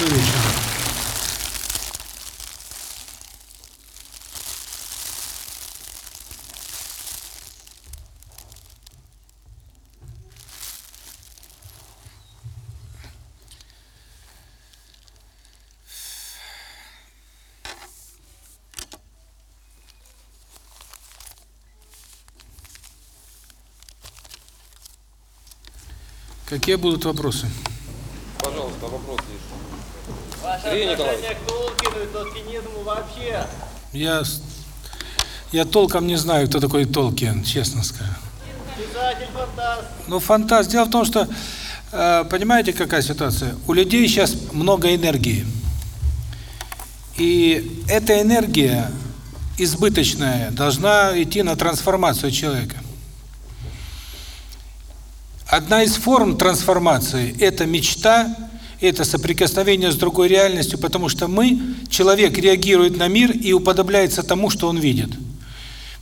Вечер. Какие будут вопросы? Пожалуйста, вопрос есть. Ваше Сергей отношение к Толкину и толкинизму вообще? Я, я толком не знаю, кто такой Толкин, честно скажу. Писатель, фантаст. Ну, фантаст. Дело в том, что, э, понимаете, какая ситуация? У людей сейчас много энергии. И эта энергия избыточная должна идти на трансформацию человека. Одна из форм трансформации – это мечта, это соприкосновение с другой реальностью, потому что мы, человек, реагирует на мир и уподобляется тому, что он видит.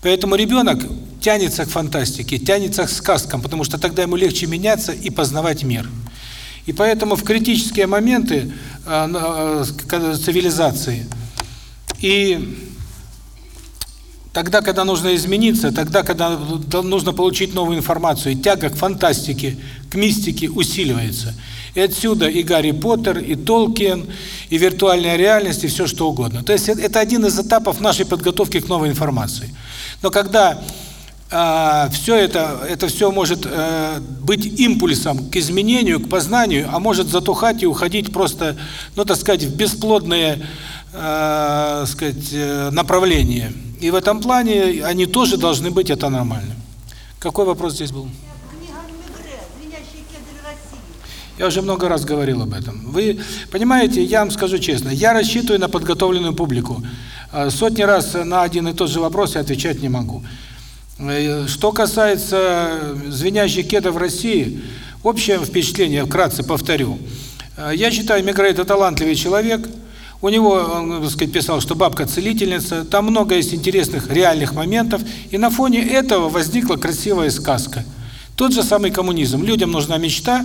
Поэтому ребенок тянется к фантастике, тянется к сказкам, потому что тогда ему легче меняться и познавать мир. И поэтому в критические моменты э, э, цивилизации и тогда, когда нужно измениться, тогда, когда нужно получить новую информацию, тяга к фантастике, к мистике усиливается. И отсюда и Гарри Поттер, и Толкин, и виртуальная реальность, и все что угодно. То есть э, это один из этапов нашей подготовки к новой информации. Но когда все это, это все может э, быть импульсом к изменению, к познанию, а может затухать и уходить просто, ну, так сказать, в бесплодные, э, сказать, э, направления. И в этом плане они тоже должны быть, это нормально. Какой вопрос здесь был? Книга Мегре «Звенящие кедры России». Я уже много раз говорил об этом. Вы понимаете, я вам скажу честно, я рассчитываю на подготовленную публику. Э, Сотни раз на один и тот же вопрос я отвечать не могу. Э, Что касается звенящих кедов России, общее впечатление, вкратце повторю. Э, Я считаю, Мегре – это талантливый человек. У него, он, так сказать, писал, что бабка целительница. Там много есть интересных, реальных моментов. И на фоне этого возникла красивая сказка. Тот же самый коммунизм. Людям нужна мечта,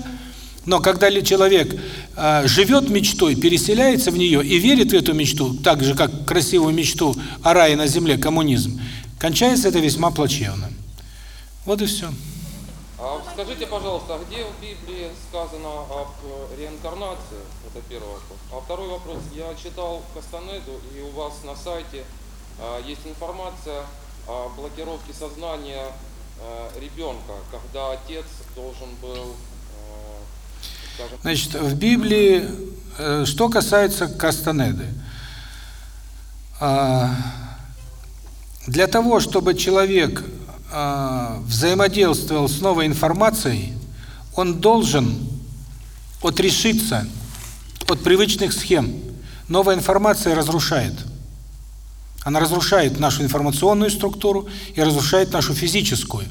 но когда ли человек э, живет мечтой, переселяется в нее и верит в эту мечту, так же, как красивую мечту о рае на земле, коммунизм, кончается это весьма плачевно. Вот и все. А скажите, пожалуйста, а где в Библии сказано об э, реинкарнации? Это первый вопрос. А второй вопрос. Я читал Кастанеду, и у вас на сайте э, есть информация о блокировке сознания э, ребенка, когда отец должен был, Значит, в Библии, э, что касается Кастанеды, а, для того, чтобы человек а, взаимодействовал с новой информацией, он должен отрешиться от привычных схем. Новая информация разрушает. Она разрушает нашу информационную структуру и разрушает нашу физическую.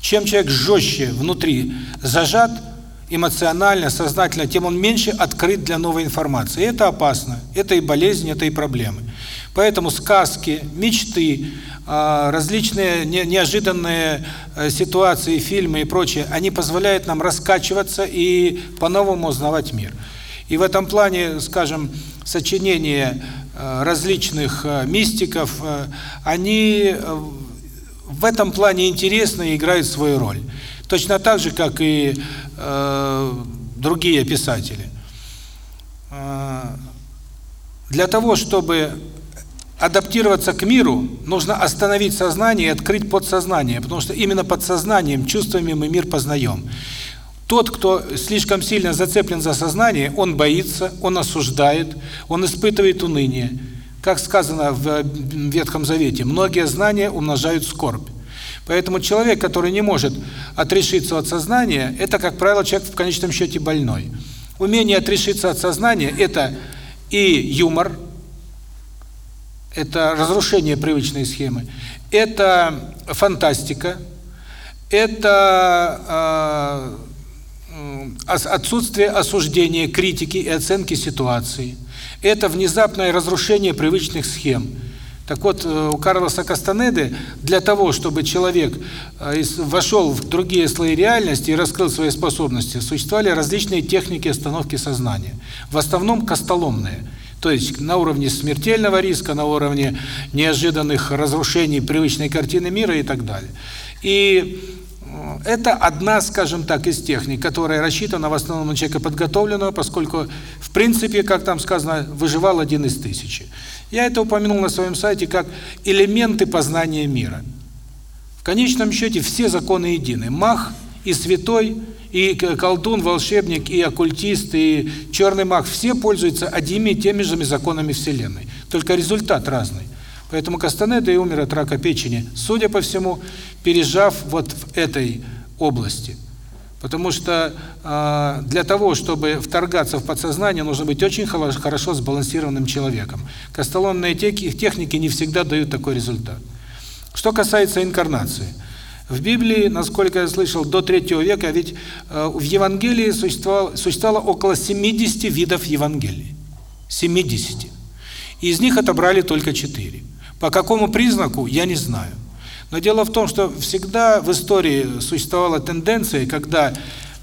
Чем человек жестче внутри зажат, эмоционально, сознательно, тем он меньше открыт для новой информации. И это опасно. Это и болезнь, это и проблемы. Поэтому сказки, мечты, а, различные не- неожиданные э, ситуации, фильмы и прочее, они позволяют нам раскачиваться и по-новому узнавать мир. И в этом плане, скажем, сочинения э, различных э, мистиков, они в этом плане интересны и играют свою роль. Точно так же, как и э, другие писатели. Э, Для того, чтобы адаптироваться к миру, нужно остановить сознание и открыть подсознание, потому что именно подсознанием, чувствами мы мир познаем. Тот, кто слишком сильно зацеплен за сознание, он боится, он осуждает, он испытывает уныние. Как сказано в Ветхом Завете, многие знания умножают скорбь. Поэтому человек, который не может отрешиться от сознания, это, как правило, человек в конечном счете больной. Умение отрешиться от сознания – это и юмор, это разрушение привычной схемы, это фантастика, это э, отсутствие осуждения, критики и оценки ситуации, это внезапное разрушение привычных схем. Так вот, э, у Карлоса Кастанеды для того, чтобы человек э, вошел в другие слои реальности и раскрыл свои способности, существовали различные техники остановки сознания. В основном костоломные. То есть на уровне смертельного риска, на уровне неожиданных разрушений привычной картины мира и так далее. И э, это одна, скажем так, из техник, которая рассчитана в основном на человека подготовленного, поскольку, в принципе, как там сказано, выживал один из тысячи. Я это упомянул на своем сайте как элементы познания мира. В конечном счете все законы едины. Мах и святой, и колдун, волшебник, и оккультист, и черный маг – все пользуются одними и теми же законами Вселенной. Только результат разный. Поэтому Кастанеда и умер от рака печени, судя по всему, пережав вот в этой области. Потому что э, для того, чтобы вторгаться в подсознание, нужно быть очень хоро- хорошо сбалансированным человеком. Костоломные техники не всегда дают такой результат. Что касается инкарнации. В Библии, насколько я слышал, до третьего века, ведь э, в Евангелии существовало, существовало около 70 видов Евангелий. 70. И из них отобрали только 4. По какому признаку, я не знаю. Но дело в том, что всегда в истории существовала тенденция, когда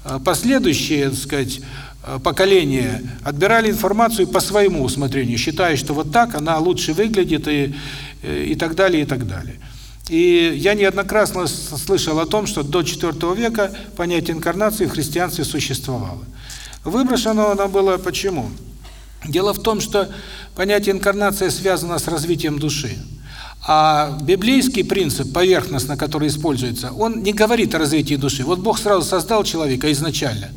э, последующие, так сказать, э, поколения отбирали информацию по своему усмотрению, считая, что вот так она лучше выглядит и, э, и так далее, и так далее. И я неоднократно слышал о том, что до IV века понятие инкарнации в христианстве существовало. Выброшено оно было почему? Дело в том, что понятие инкарнация связано с развитием души. А библейский принцип, поверхностно, который используется, он не говорит о развитии души. Вот Бог сразу создал человека изначально.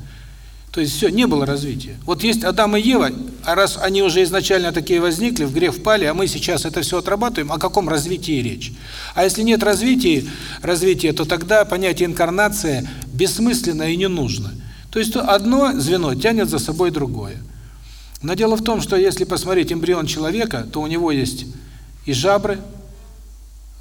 То есть все, не было развития. Вот есть Адам и Ева, а раз они уже изначально такие возникли, в грех впали, а мы сейчас это все отрабатываем, о каком развитии речь? А если нет развития, развития, то тогда понятие инкарнация бессмысленно и не нужно. То есть одно звено тянет за собой другое. Но дело в том, что если посмотреть эмбрион человека, то у него есть и жабры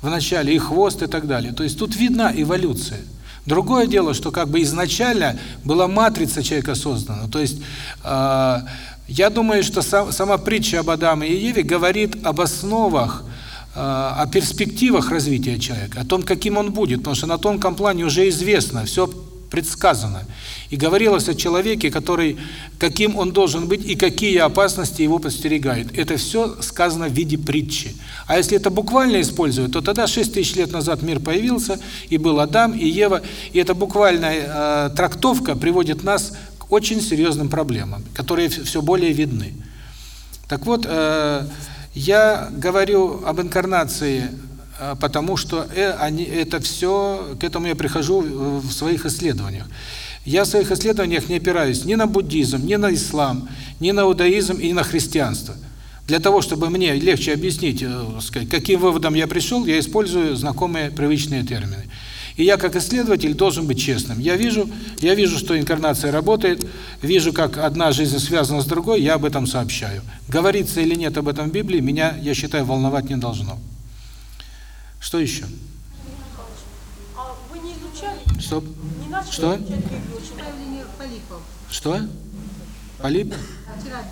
в начале, и хвост, и так далее. То есть тут видна эволюция. Другое дело, что как бы изначально была матрица человека создана. То есть э, я думаю, что сам, сама притча об Адаме и Еве говорит об основах, э, о перспективах развития человека, о том, каким он будет, потому что на тонком плане уже известно, все предсказано. И говорилось о человеке, который, каким он должен быть и какие опасности его подстерегают. Это все сказано в виде притчи. А если это буквально использовать, то тогда 6 тысяч лет назад мир появился, и был Адам, и Ева. И эта буквальная э, трактовка приводит нас к очень серьезным проблемам, которые все более видны. Так вот, э, я говорю об инкарнации потому что они, это все, к этому я прихожу в своих исследованиях. Я в своих исследованиях не опираюсь ни на буддизм, ни на ислам, ни на иудаизм и ни на христианство. Для того, чтобы мне легче объяснить, сказать, каким выводом я пришел, я использую знакомые привычные термины. И я как исследователь должен быть честным. Я вижу, я вижу, что инкарнация работает, вижу, как одна жизнь связана с другой, я об этом сообщаю. Говорится или нет об этом в Библии, меня, я считаю, волновать не должно. Что еще? А вы не изучали? Что? Не начали Что? изучать полипов. Что? Полип? Рассказать.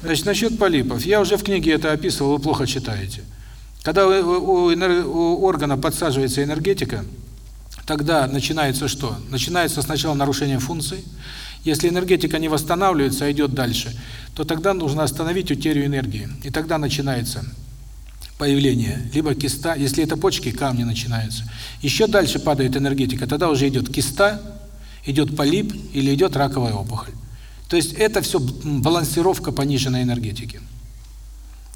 Значит, насчет полипов. Я уже в книге это описывал, вы плохо читаете. Когда у, у, у органа подсаживается энергетика, тогда начинается что? Начинается сначала нарушение функций. Если энергетика не восстанавливается, а идет дальше, то тогда нужно остановить утерю энергии. И тогда начинается появление либо киста, если это почки, камни начинаются. Еще дальше падает энергетика, тогда уже идет киста, идет полип или идет раковая опухоль. То есть это все балансировка пониженной энергетики.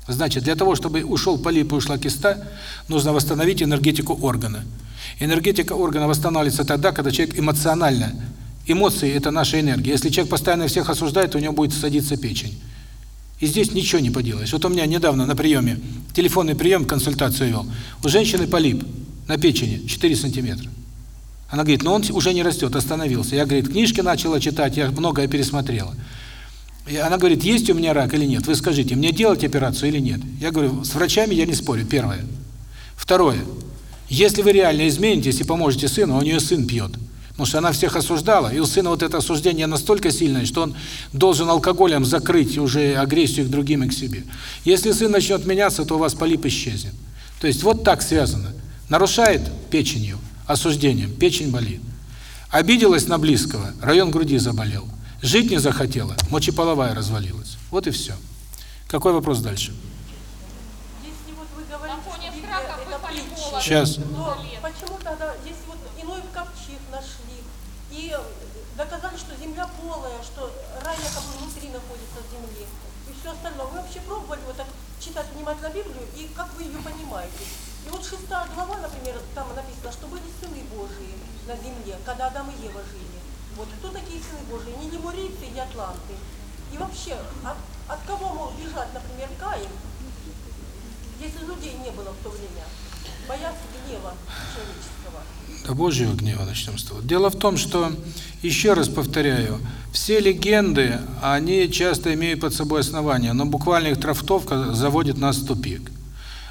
Значит, для того, чтобы ушел полип и ушла киста, нужно восстановить энергетику органа. Энергетика органа восстанавливается тогда, когда человек эмоционально, эмоции – это наша энергия. Если человек постоянно всех осуждает, у него будет садиться печень. И здесь ничего не поделаешь. Вот у меня недавно на приеме, телефонный прием, консультацию вел, у женщины полип на печени 4 сантиметра. Она говорит, но он уже не растет, остановился. Я, говорит, книжки начала читать, я многое пересмотрела. И она говорит, есть у меня рак или нет? Вы скажите, мне делать операцию или нет? Я говорю, с врачами я не спорю, первое. Второе. Если вы реально изменитесь и поможете сыну, а у нее сын пьет, Потому что она всех осуждала, и у сына вот это осуждение настолько сильное, что он должен алкоголем закрыть уже агрессию к другим и к себе. Если сын начнет меняться, то у вас полип исчезнет. То есть вот так связано. Нарушает печенью, осуждением, печень болит. Обиделась на близкого, район груди заболел. Жить не захотела, мочеполовая развалилась. Вот и все. Какой вопрос дальше? Если вот вы говорите, На фоне что Библия страха это выпали притча, волосы. Сейчас. то почему тогда здесь вот иной ковчег нашли и доказали, что земля полая, что рай якобы внутри находится в земле и все остальное. Вы вообще пробовали вот так читать внимательно Библию и как вы ее понимаете? И вот шестая глава, например, там написано, что были сыны Божии на земле, когда Адам и Ева жили. Вот кто такие сыны Божии? Не лемурийцы и атланты. И вообще, от, от кого мог бежать, например, Каин, если людей не было в то время? Бояться гнева человеческого. До Божьего гнева начнем с того. Дело в том, что, еще раз повторяю, все легенды, они часто имеют под собой основания, но буквально их трактовка заводит нас в тупик.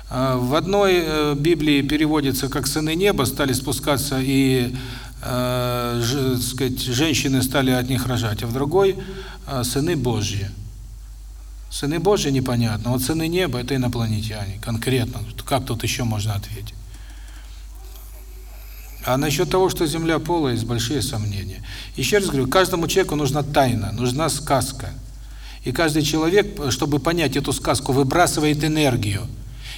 А, В одной э, Библии переводится как «сыны неба» стали спускаться и, э, сказать, женщины стали от них рожать, а в другой э, «сыны Божьи». Сыны Божьи непонятно, вот сыны неба – это инопланетяне, конкретно. Как тут еще можно ответить? А насчет того, что Земля полая, есть большие сомнения. Еще раз говорю, каждому человеку нужна тайна, нужна сказка. И каждый человек, чтобы понять эту сказку, выбрасывает энергию.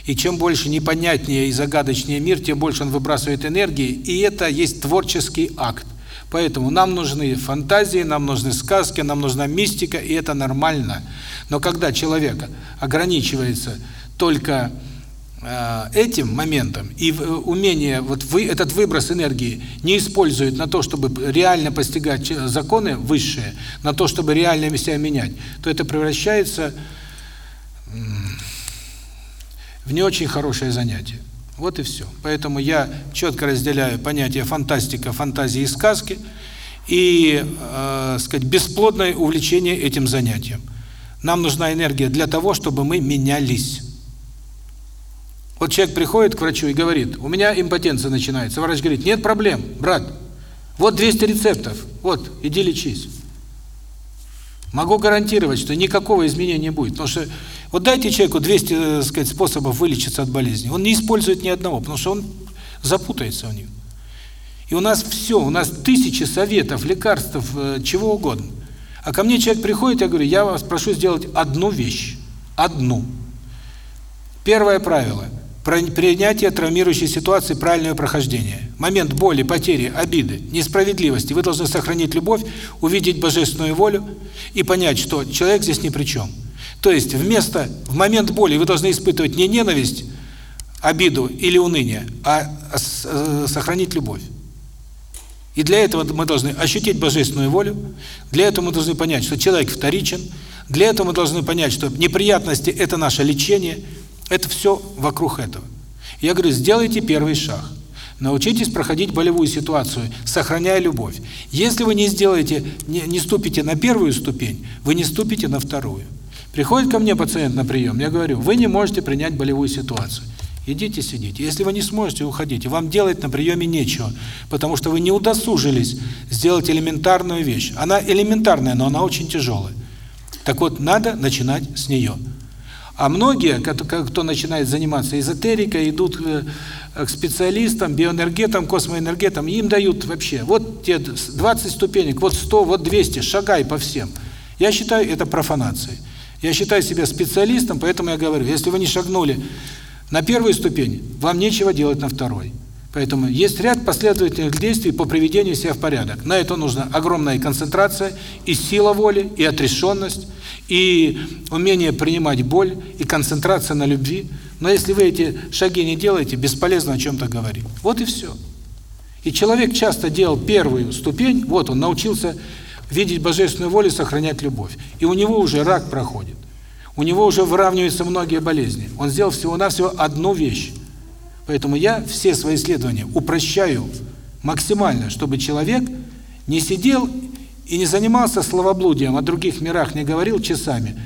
И чем больше непонятнее и загадочнее мир, тем больше он выбрасывает энергии, и это есть творческий акт. Поэтому нам нужны фантазии, нам нужны сказки, нам нужна мистика, и это нормально. Но когда человек ограничивается только этим моментом и в- умение вот вы этот выброс энергии не использует на то, чтобы реально постигать ч- законы высшие, на то, чтобы реально себя менять, то это превращается в не очень хорошее занятие. Вот и все. Поэтому я четко разделяю понятие фантастика, фантазии и сказки и, э, сказать, бесплодное увлечение этим занятием. Нам нужна энергия для того, чтобы мы менялись. Вот человек приходит к врачу и говорит, у меня импотенция начинается. Врач говорит, нет проблем, брат, вот 200 рецептов, вот, иди лечись. Могу гарантировать, что никакого изменения не будет. Потому что вот дайте человеку 200, так сказать, способов вылечиться от болезни. Он не использует ни одного, потому что он запутается в них. И у нас все, у нас тысячи советов, лекарств, э, чего угодно. А ко мне человек приходит, я говорю, я вас прошу сделать одну вещь. Одну. Первое правило. Принятие травмирующей ситуации, правильное прохождение. Момент боли, потери, обиды, несправедливости. Вы должны сохранить любовь, увидеть божественную волю и понять, что человек здесь ни при чем. То есть вместо, в момент боли вы должны испытывать не ненависть, обиду или уныние, а э, сохранить любовь. И для этого мы должны ощутить божественную волю, для этого мы должны понять, что человек вторичен, для этого мы должны понять, что неприятности – это наше лечение, это все вокруг этого. Я говорю, сделайте первый шаг. Научитесь проходить болевую ситуацию, сохраняя любовь. Если вы не сделаете, не, не ступите на первую ступень, вы не ступите на вторую. Приходит ко мне пациент на прием, я говорю, вы не можете принять болевую ситуацию. Идите сидите. Если вы не сможете, уходите. Вам делать на приеме нечего, потому что вы не удосужились сделать элементарную вещь. Она элементарная, но она очень тяжелая. Так вот, надо начинать с нее. А многие, кто, начинает заниматься эзотерикой, идут э, к специалистам, биоэнергетам, космоэнергетам, им дают вообще, вот те 20 ступенек, вот 100, вот 200, шагай по всем. Я считаю это профанацией. Я считаю себя специалистом, поэтому я говорю, если вы не шагнули на первую ступень, вам нечего делать на второй. Поэтому есть ряд последовательных действий по приведению себя в порядок. На это нужна огромная концентрация, и сила воли, и отрешенность, и умение принимать боль, и концентрация на любви. Но если вы эти шаги не делаете, бесполезно о чем-то говорить. Вот и все. И человек часто делал первую ступень, вот он научился видеть божественную волю, сохранять любовь. И у него уже рак проходит. У него уже выравниваются многие болезни. Он сделал всего-навсего одну вещь. Поэтому я все свои исследования упрощаю максимально, чтобы человек не сидел и не занимался словоблудием, о других мирах не говорил часами,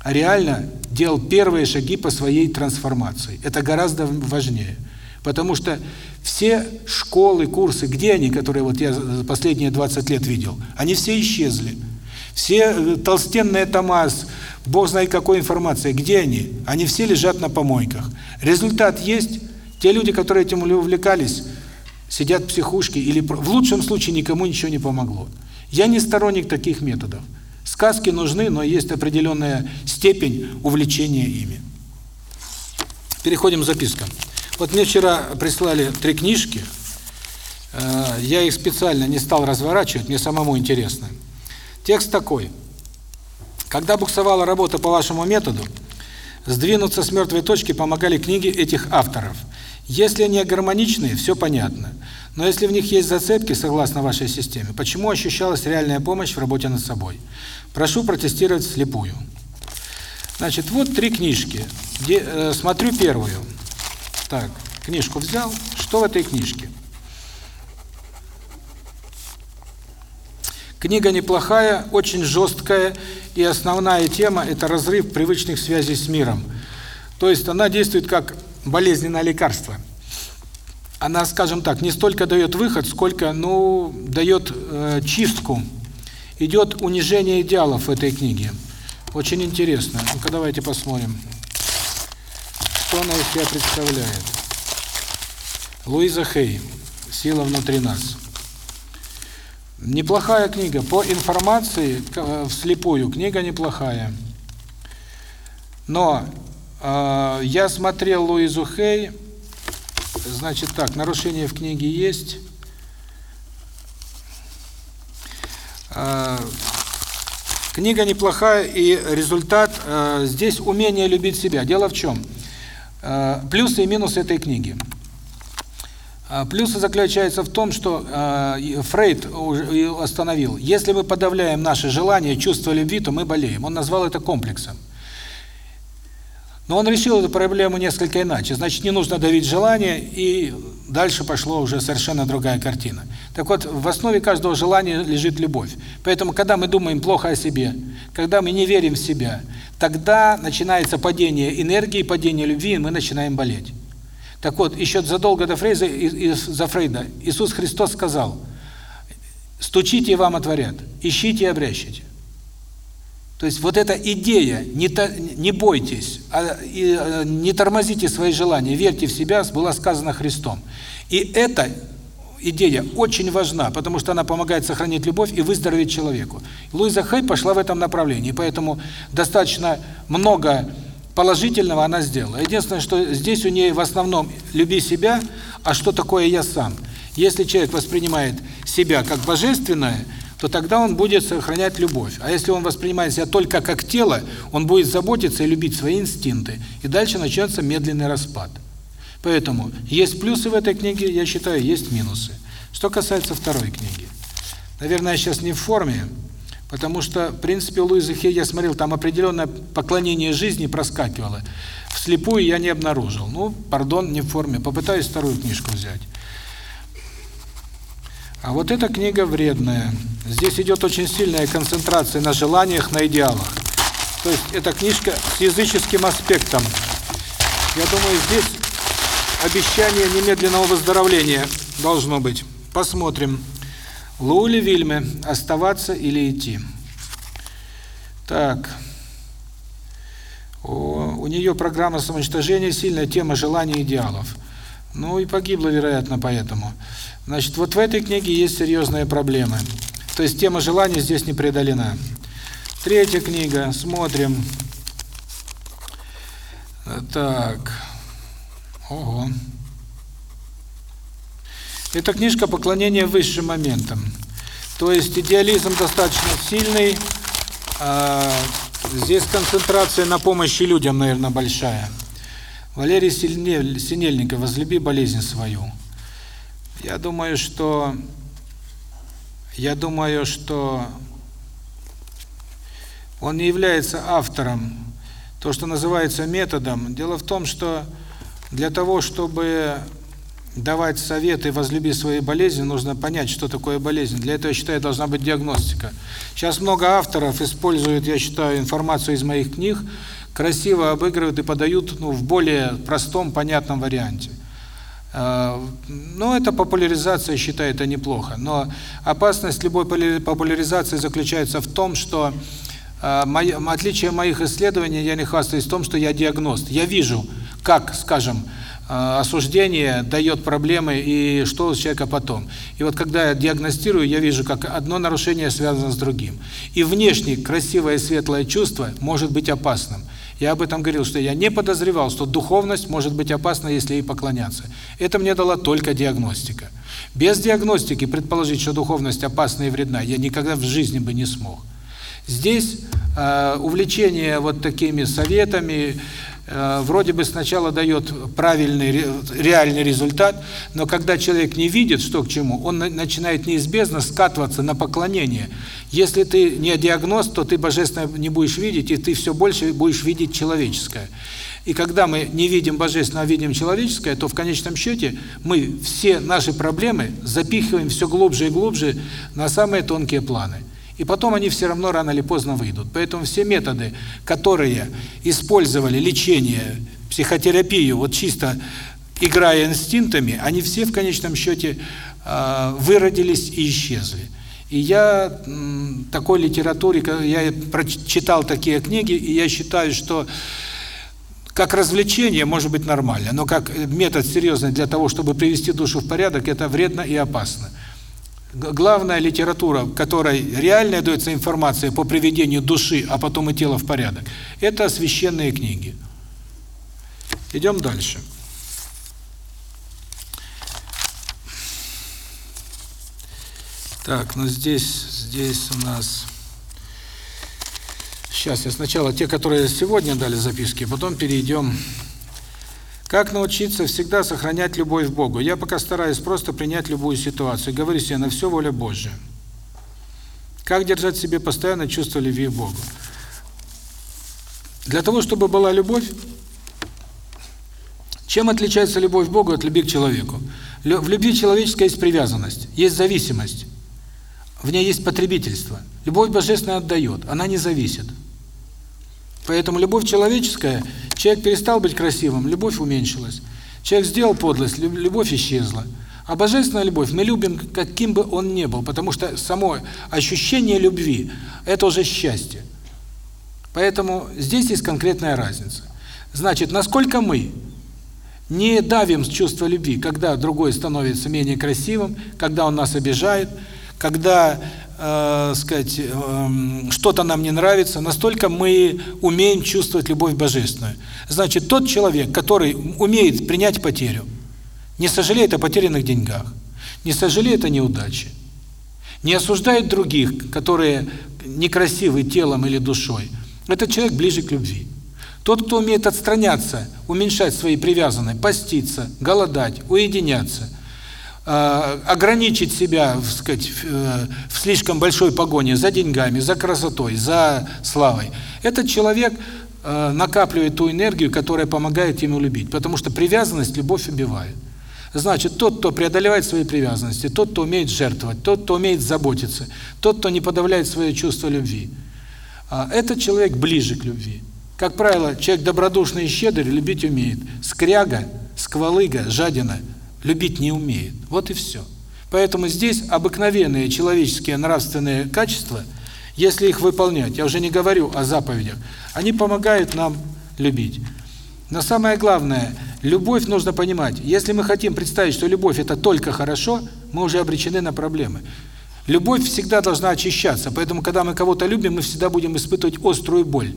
а реально делал первые шаги по своей трансформации. Это гораздо важнее. Потому что все школы, курсы, где они, которые вот я последние 20 лет видел, они все исчезли. Все э, толстенные тома бог знает какой информацией, где они? Они все лежат на помойках. Результат есть. Те люди, которые этим увлекались, сидят в психушке или в лучшем случае никому ничего не помогло. Я не сторонник таких методов. Сказки нужны, но есть определенная степень увлечения ими. Переходим к запискам. Вот мне вчера прислали три книжки. Э, я их специально не стал разворачивать, мне самому интересно. Текст такой. Когда буксовала работа по вашему методу, сдвинуться с мертвой точки помогали книги этих авторов. Если они гармоничные, все понятно. Но если в них есть зацепки, согласно вашей системе, почему ощущалась реальная помощь в работе над собой? Прошу протестировать вслепую. Значит, вот три книжки. Где, э, смотрю первую. Так, книжку взял. Что в этой книжке? Книга неплохая, очень жесткая, и основная тема – это разрыв привычных связей с миром. То есть она действует как болезненное лекарство. Она, скажем так, не столько дает выход, сколько, ну, дает э, чистку. Идет унижение идеалов в этой книге. Очень интересно. Ну-ка, давайте посмотрим. Что она из себя представляет? Луиза Хей. «Сила внутри нас». Неплохая книга. По информации, вслепую, книга неплохая. Но э, я смотрел Луизу Хей, значит так, нарушение в книге есть. Э, книга неплохая, и результат э, здесь умение любить себя. Дело в чем? Э, плюсы и минусы этой книги. Плюсы заключаются в том, что э, Фрейд остановил, если мы подавляем наши желания, чувства любви, то мы болеем. Он назвал это комплексом. Но он решил эту проблему несколько иначе. Значит, не нужно давить желание, и дальше пошло уже совершенно другая картина. Так вот, в основе каждого желания лежит любовь. Поэтому, когда мы думаем плохо о себе, когда мы не верим в себя, тогда начинается падение энергии, падение любви, и мы начинаем болеть. Так вот, еще задолго до Фрейда, за Фрейда Иисус Христос сказал, стучите и вам отворят, ищите и обрящите. То есть вот эта идея, не, то, не бойтесь, а, и, а, не тормозите свои желания, верьте в себя, была сказана Христом. И эта идея очень важна, потому что она помогает сохранить любовь и выздороветь человеку. Луиза Хей пошла в этом направлении, поэтому достаточно много положительного она сделала. Единственное, что здесь у нее в основном «люби себя», а что такое «я сам». Если человек воспринимает себя как божественное – то тогда он будет сохранять любовь. А если он воспринимает себя только как тело, он будет заботиться и любить свои инстинкты. И дальше начнется медленный распад. Поэтому есть плюсы в этой книге, я считаю, есть минусы. Что касается второй книги. Наверное, я сейчас не в форме, потому что, в принципе, у Луизы Хей я смотрел, там определенное поклонение жизни проскакивало. Вслепую я не обнаружил. Ну, пардон, не в форме. Попытаюсь вторую книжку взять. А вот эта книга вредная. Здесь идет очень сильная концентрация на желаниях, на идеалах. То есть эта книжка с языческим аспектом. Я думаю, здесь обещание немедленного выздоровления должно быть. Посмотрим. Лули Вильме. Оставаться или идти? Так. О, у нее программа самоуничтожения, сильная тема желаний идеалов. Ну и погибла, вероятно, поэтому. Значит, вот в этой книге есть серьезные проблемы. То есть тема желания здесь не преодолена. Третья книга, смотрим. Так. Ого. Это книжка поклонения высшим моментам. То есть идеализм достаточно сильный. А здесь концентрация на помощи людям, наверное, большая. Валерий Синельников, возлюби болезнь свою. Я думаю, что я думаю, что он не является автором то, что называется методом. Дело в том, что для того, чтобы давать советы «возлюби свои болезни», нужно понять, что такое болезнь. Для этого, я считаю, должна быть диагностика. Сейчас много авторов используют, я считаю, информацию из моих книг, красиво обыгрывают и подают ну, в более простом, понятном варианте. Э, Ну, это популяризация, считаю, это неплохо. Но опасность любой популяризации заключается в том, что э, мои- отличие моих исследований, я не хвастаюсь в том, что я диагност. Я вижу, как, скажем, э, осуждение дает проблемы и что у человека потом. И вот когда я диагностирую, я вижу, как одно нарушение связано с другим. И внешне красивое и светлое чувство может быть опасным. Я об этом говорил, что я не подозревал, что духовность может быть опасна, если ей поклоняться. Это мне дала только диагностика. Без диагностики предположить, что духовность опасна и вредна, я никогда в жизни бы не смог. Здесь э, увлечение вот такими советами вроде бы сначала дает правильный, ре, реальный результат, но когда человек не видит, что к чему, он на, начинает неизбежно скатываться на поклонение. Если ты не диагноз, то ты божественное не будешь видеть, и ты все больше будешь видеть человеческое. И когда мы не видим божественное, а видим человеческое, то в конечном счете мы все наши проблемы запихиваем все глубже и глубже на самые тонкие планы. И потом они все равно рано или поздно выйдут. Поэтому все методы, которые использовали лечение, психотерапию, вот чисто играя инстинктами, они все в конечном счете э, выродились и исчезли. И я такой литературе, я прочитал такие книги, и я считаю, что как развлечение может быть нормально, но как метод серьезный для того, чтобы привести душу в порядок, это вредно и опасно. Главная литература, в которой реально дается информация по приведению души, а потом и тела в порядок, это священные книги. Идем дальше. Так, ну здесь, здесь у нас... Сейчас я сначала те, которые сегодня дали записки, потом перейдем. Как научиться всегда сохранять любовь к Богу? Я пока стараюсь просто принять любую ситуацию, говорю себе, на все воля Божья. Как держать в себе постоянно чувство любви к Богу? Для того, чтобы была любовь, чем отличается любовь к Богу от любви к человеку? В любви человеческой есть привязанность, есть зависимость, в ней есть потребительство. Любовь божественная отдает, она не зависит. Поэтому любовь человеческая, человек перестал быть красивым, любовь уменьшилась. Человек сделал подлость, любовь исчезла. А божественная любовь мы любим, каким бы он ни был, потому что само ощущение любви – это уже счастье. Поэтому здесь есть конкретная разница. Значит, насколько мы не давим с чувства любви, когда другой становится менее красивым, когда он нас обижает, когда, э, сказать, э, что-то нам не нравится, настолько мы умеем чувствовать любовь божественную. Значит, тот человек, который умеет принять потерю, не сожалеет о потерянных деньгах, не сожалеет о неудаче, не осуждает других, которые некрасивы телом или душой, этот человек ближе к любви. Тот, кто умеет отстраняться, уменьшать свои привязанности, поститься, голодать, уединяться – ограничить себя, так сказать, в слишком большой погоне за деньгами, за красотой, за славой. Этот человек накапливает ту энергию, которая помогает ему любить, потому что привязанность любовь убивает. Значит, тот, кто преодолевает свои привязанности, тот, кто умеет жертвовать, тот, кто умеет заботиться, тот, кто не подавляет свое чувство любви, этот человек ближе к любви. Как правило, человек добродушный и щедрый любить умеет. Скряга, сквалыга, жадина любить не умеет. Вот и все. Поэтому здесь обыкновенные человеческие нравственные качества, если их выполнять, я уже не говорю о заповедях, они помогают нам любить. Но самое главное, любовь нужно понимать. Если мы хотим представить, что любовь – это только хорошо, мы уже обречены на проблемы. Любовь всегда должна очищаться, поэтому, когда мы кого-то любим, мы всегда будем испытывать острую боль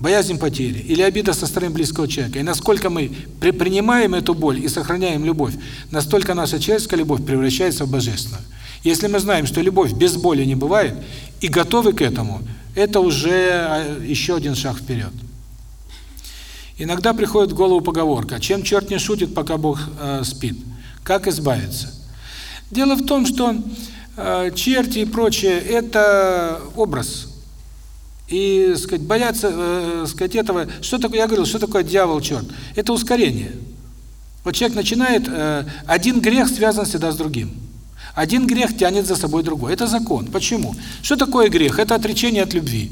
боязнь потери или обида со стороны близкого человека. И насколько мы при принимаем эту боль и сохраняем любовь, настолько наша человеческая любовь превращается в божественную. Если мы знаем, что любовь без боли не бывает, и готовы к этому, это уже еще один шаг вперед. Иногда приходит в голову поговорка «Чем черт не шутит, пока Бог э, спит?» Как избавиться? Дело в том, что э, черти и прочее – это образ – и, сказать, бояться, э, сказать, этого, что такое, я говорил, что такое дьявол, черт? Это ускорение. Вот человек начинает, э, один грех связан всегда с другим. Один грех тянет за собой другой. Это закон. Почему? Что такое грех? Это отречение от любви.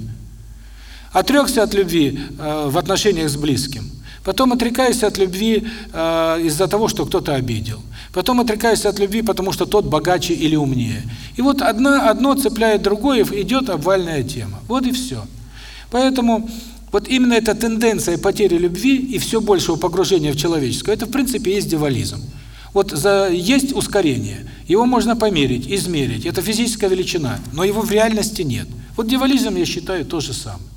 Отрекся от любви э, в отношениях с близким. Потом отрекаюсь от любви э, из-за того, что кто-то обидел. Потом отрекаюсь от любви, потому что тот богаче или умнее. И вот одна, одно цепляет другое, идет обвальная тема. Вот и все. Поэтому вот именно эта тенденция потери любви и все большего погружения в человеческое, это в принципе есть дьяволизм. Вот за, есть ускорение, его можно померить, измерить, это физическая величина, но его в реальности нет. Вот дьяволизм, я считаю, то же самое.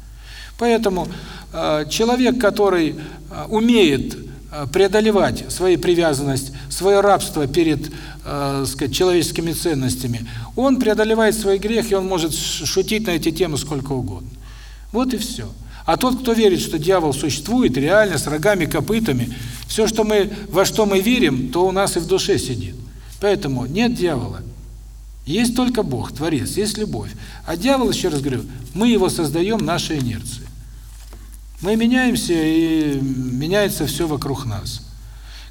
Поэтому э, человек, который э, умеет э, преодолевать свою привязанность, свое рабство перед, сказать, человеческими ценностями, он преодолевает свой грех, и он может шутить на эти темы сколько угодно. Вот и все. А тот, кто верит, что дьявол существует, реально, с рогами, копытами, все, что мы, во что мы верим, то у нас и в душе сидит. Поэтому нет дьявола. Есть только Бог, Творец, есть любовь. А дьявол, еще раз говорю, мы его создаем нашей инерцией. Мы меняемся, и меняется все вокруг нас.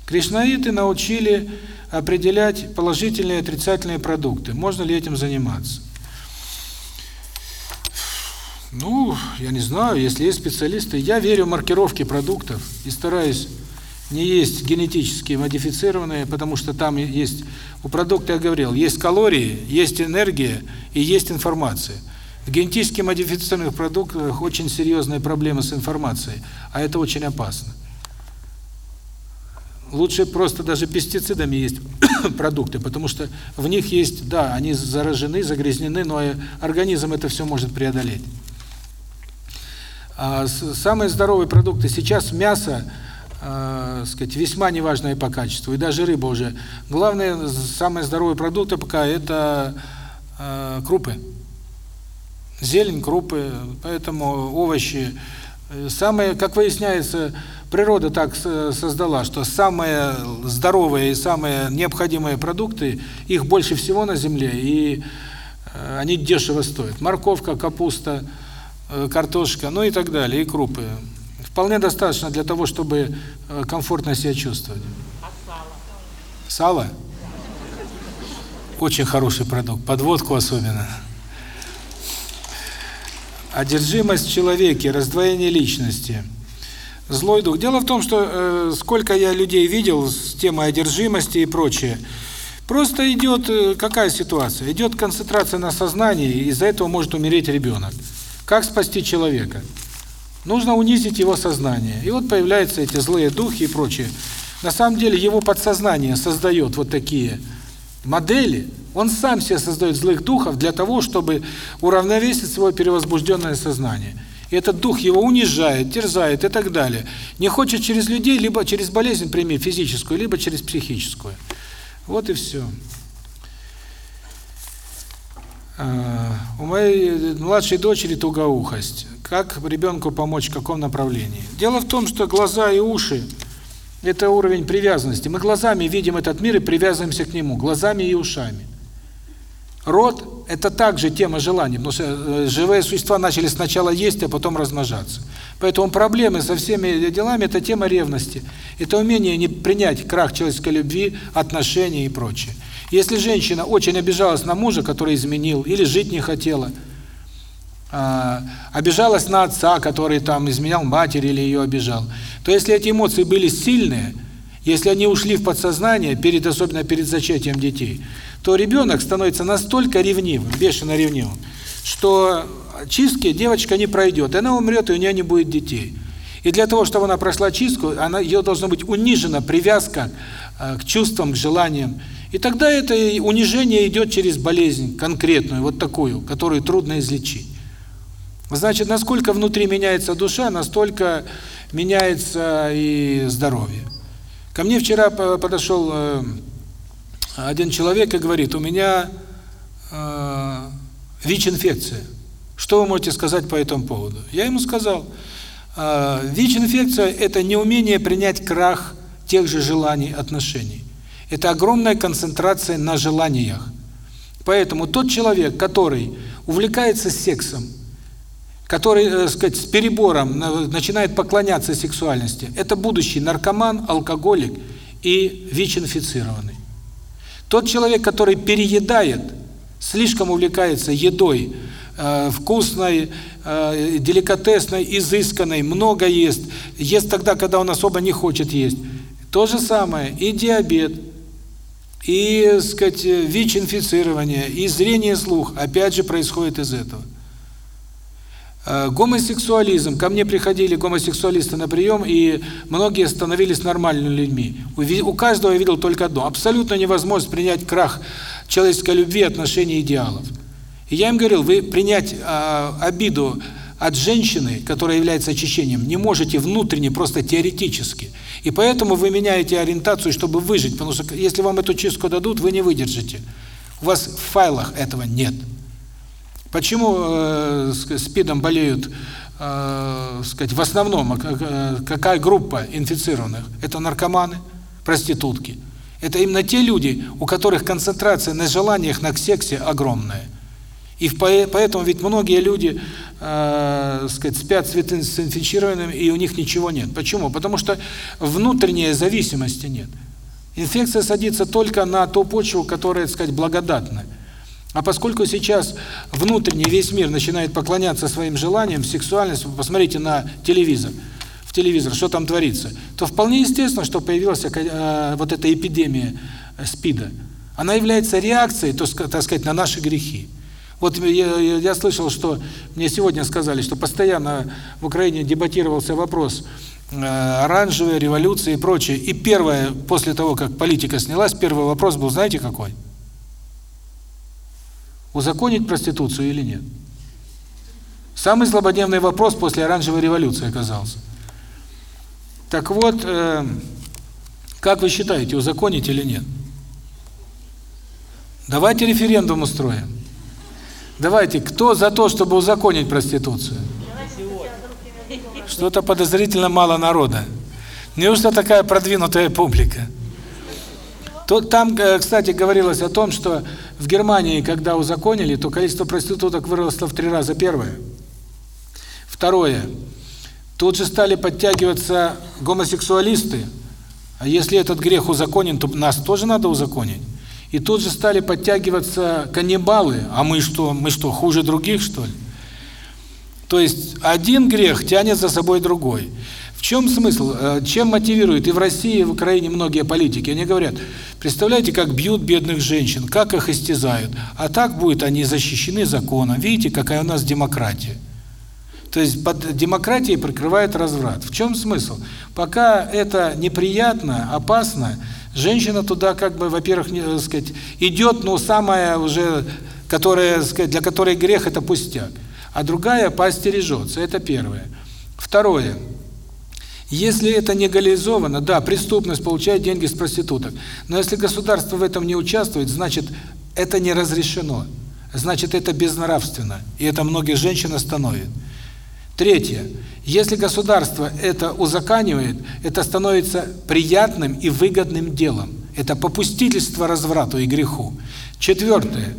Кришнаиты научили определять положительные и отрицательные продукты. Можно ли этим заниматься? Ну, я не знаю, если есть специалисты. Я верю в маркировки продуктов и стараюсь не есть генетически модифицированные, потому что там есть, у продукта я говорил, есть калории, есть энергия и есть информация. В генетически модифицированных продуктах очень серьезные проблемы с информацией, а это очень опасно. Лучше просто даже пестицидами есть продукты, потому что в них есть, да, они заражены, загрязнены, но организм это все может преодолеть. А самые здоровые продукты сейчас мясо, э, сказать, весьма неважное по качеству, и даже рыба уже. Главные, самые здоровые продукты пока это э, крупы. Зелень, крупы, поэтому овощи. Самые, как выясняется, природа так создала, что самые здоровые и самые необходимые продукты, их больше всего на земле, и э, они дешево стоят. Морковка, капуста, Э, картошка, ну и так далее, и крупы. Вполне достаточно для того, чтобы э, комфортно себя чувствовать. А сало? Сало? Очень хороший продукт, подводку особенно. Одержимость в человеке, раздвоение личности. Злой дух. Дело в том, что э, сколько я людей видел с темой одержимости и прочее, просто идет э, какая ситуация? Идет концентрация на сознании, и из-за этого может умереть ребенок. Как спасти человека? Нужно унизить его сознание. И вот появляются эти злые духи и прочее. На самом деле его подсознание создает вот такие модели. Он сам себе создает злых духов для того, чтобы уравновесить свое перевозбужденное сознание. И этот дух его унижает, терзает и так далее. Не хочет через людей, либо через болезнь прими физическую, либо через психическую. Вот и все. А, у моей младшей дочери тугоухость. Как ребенку помочь, в каком направлении? Дело в том, что глаза и уши – это уровень привязанности. Мы глазами видим этот мир и привязываемся к нему, глазами и ушами. Род – это также тема желаний, потому что э, живые существа начали сначала есть, а потом размножаться. Поэтому проблемы со всеми делами – это тема ревности. Это умение не принять крах человеческой любви, отношений и прочее. Если женщина очень обижалась на мужа, который изменил, или жить не хотела, а, обижалась на отца, который там изменял матери или ее обижал, то если эти эмоции были сильные, если они ушли в подсознание, перед особенно перед зачатием детей, то ребенок становится настолько ревнивым, бешено ревнивым, что чистки девочка не пройдет, она умрет, и у нее не будет детей. И для того, чтобы она прошла чистку, она ее должна быть унижена привязка э, к чувствам, к желаниям. И тогда это унижение идет через болезнь конкретную, вот такую, которую трудно излечить. Значит, насколько внутри меняется душа, настолько меняется и здоровье. Ко мне вчера подошел э, один человек и говорит, у меня э, ВИЧ-инфекция. Что вы можете сказать по этому поводу? Я ему сказал, э, ВИЧ-инфекция – это неумение принять крах тех же желаний, отношений. Это огромная концентрация на желаниях. Поэтому тот человек, который увлекается сексом, который, так э, сказать, с перебором начинает поклоняться сексуальности, это будущий наркоман, алкоголик и ВИЧ-инфицированный. Тот человек, который переедает, слишком увлекается едой, э, вкусной, э, деликатесной, изысканной, много ест, ест тогда, когда он особо не хочет есть. То же самое и диабет, и, сказать, ВИЧ-инфицирование, и зрение, слух, опять же, происходит из этого. Э, Гомосексуализм. Ко мне приходили гомосексуалисты на прием, и многие становились нормальными людьми. У каждого я видел только одно. Абсолютно невозможность принять крах человеческой любви, отношений, идеалов. И я им говорил, вы принять э, обиду от женщины, которая является очищением, не можете внутренне, просто теоретически. И поэтому вы меняете ориентацию, чтобы выжить, потому что если вам эту чистку дадут, вы не выдержите. У вас в файлах этого нет. Почему э, СПИДом болеют, э, сказать, в основном, а э, какая группа инфицированных? Это наркоманы, проститутки. Это именно те люди, у которых концентрация на желаниях, на сексе огромная. И поэтому ведь многие люди, э, сказать, спят с инфицированными, и у них ничего нет. Почему? Потому что внутренней зависимости нет. Инфекция садится только на ту почву, которая, так сказать, благодатная. А поскольку сейчас внутренний весь мир начинает поклоняться своим желаниям, сексуальности, посмотрите на телевизор, в телевизор, что там творится, то вполне естественно, что появилась э, вот эта эпидемия э, СПИДа. Она является реакцией, то, так сказать, на наши грехи. Вот я, я слышал, что мне сегодня сказали, что постоянно в Украине дебатировался вопрос э, оранжевой революции и прочее. И первое, после того, как политика снялась, первый вопрос был, знаете какой? Узаконить проституцию или нет? Самый злободневный вопрос после оранжевой революции оказался. Так вот, э, как вы считаете, узаконить или нет? Давайте референдум устроим. Давайте, кто за то, чтобы узаконить проституцию? Что-то подозрительно мало народа. Неужто такая продвинутая публика? То, там, э, кстати, говорилось о том, что в Германии, когда узаконили, то количество проституток выросло в три раза. Первое. Второе. Тут же стали подтягиваться гомосексуалисты. А если этот грех узаконен, то нас тоже надо узаконить. И тут же стали подтягиваться каннибалы. А мы что, мы что, хуже других, что ли? То есть один грех тянет за собой другой. В чем смысл? Э, Чем мотивируют и в России, и в Украине многие политики? Они говорят, представляете, как бьют бедных женщин, как их истязают, а так будет они защищены законом. Видите, какая у нас демократия. То есть под демократией прикрывает разврат. В чем смысл? Пока это неприятно, опасно, женщина туда как бы, во-первых, не, так сказать, идет, но самая уже, которая, так сказать, для которой грех это пустяк, а другая поостережется. Это первое. Второе. Если это не легализовано, да, преступность получает деньги с проституток. Но если государство в этом не участвует, значит, это не разрешено. Значит, это безнравственно. И это многие женщин остановит. Третье. Если государство это узаканивает, это становится приятным и выгодным делом. Это попустительство разврату и греху. Четвертое.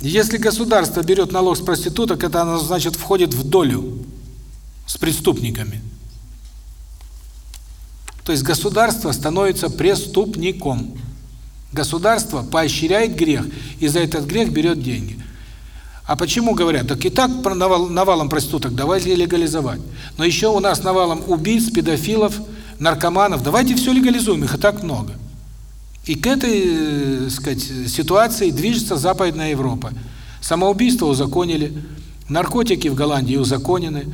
Если государство берет налог с проституток, это оно, значит, входит в долю с преступниками. То есть государство становится преступником. Государство поощряет грех, и за этот грех берет деньги. А почему говорят? Так и так навал, навалом проституток, давайте легализовать. Но еще у нас навалом убийц, педофилов, наркоманов. Давайте все легализуем, их и так много. И к этой, э, сказать, ситуации движется Западная Европа. Самоубийство узаконили, наркотики в Голландии узаконены,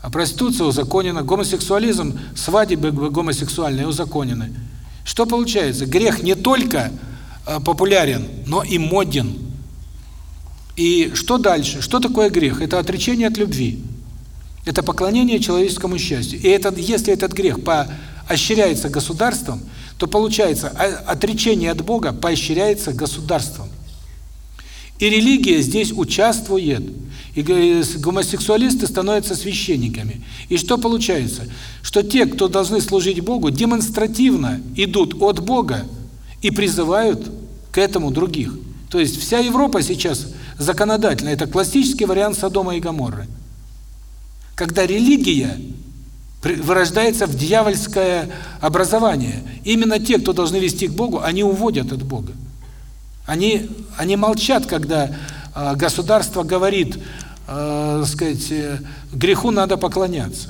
а проституция узаконена, гомосексуализм, свадьбы гомосексуальные узаконены. Что получается? Грех не только э, популярен, но и моден. И что дальше? Что такое грех? Это отречение от любви. Это поклонение человеческому счастью. И это, если этот грех поощряется государством, то получается, отречение от Бога поощряется государством. И религия здесь участвует. И гомосексуалисты становятся священниками. И что получается? Что те, кто должны служить Богу, демонстративно идут от Бога и призывают к этому других. То есть вся Европа сейчас законодательно, это классический вариант Содома и Гоморры. Когда религия вырождается в дьявольское образование. Именно те, кто должны вести к Богу, они уводят от Бога. Они, они молчат, когда э, государство говорит, э, сказать, э, греху надо поклоняться.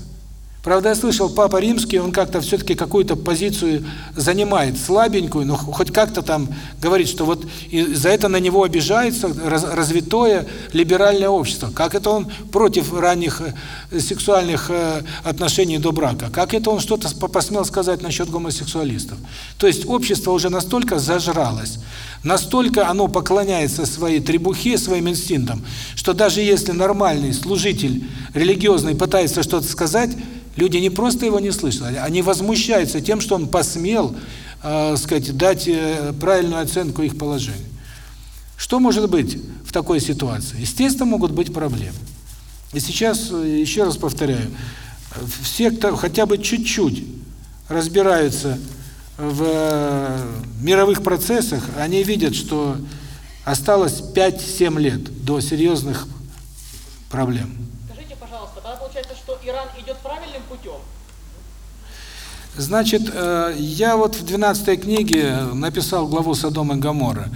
Правда, я слышал, Папа Римский, он как-то все-таки какую-то позицию занимает, слабенькую, но хоть как-то там говорит, что вот за это на него обижается раз, развитое либеральное общество. Как это он против ранних э, сексуальных э, отношений до брака? Как это он что-то посмел сказать насчет гомосексуалистов? То есть общество уже настолько зажралось, настолько оно поклоняется своей требухе, своим инстинктам, что даже если нормальный служитель религиозный пытается что-то сказать, Люди не просто его не слышат, они возмущаются тем, что он посмел, э, сказать, дать э, правильную оценку их положению. Что может быть в такой ситуации? Естественно, могут быть проблемы. И сейчас, э, еще раз повторяю, все, кто хотя бы чуть-чуть разбираются в э, мировых процессах, они видят, что осталось 5-7 лет до серьезных проблем. Скажите, пожалуйста, тогда получается, что Иран идет правильным путем? Значит, э, я вот в 12 книге написал главу Содом и Гоморры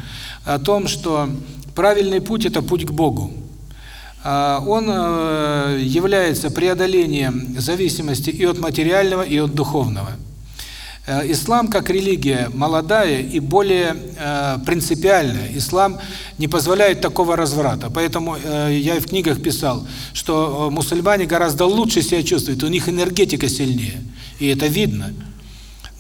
о том, что правильный путь – это путь к Богу. А, он э, является преодолением зависимости и от материального, и от духовного. Э, ислам как религия молодая и более э, принципиальная. Ислам не позволяет такого разврата. Поэтому э, я в книгах писал, что мусульмане гораздо лучше себя чувствуют, у них энергетика сильнее. И это видно.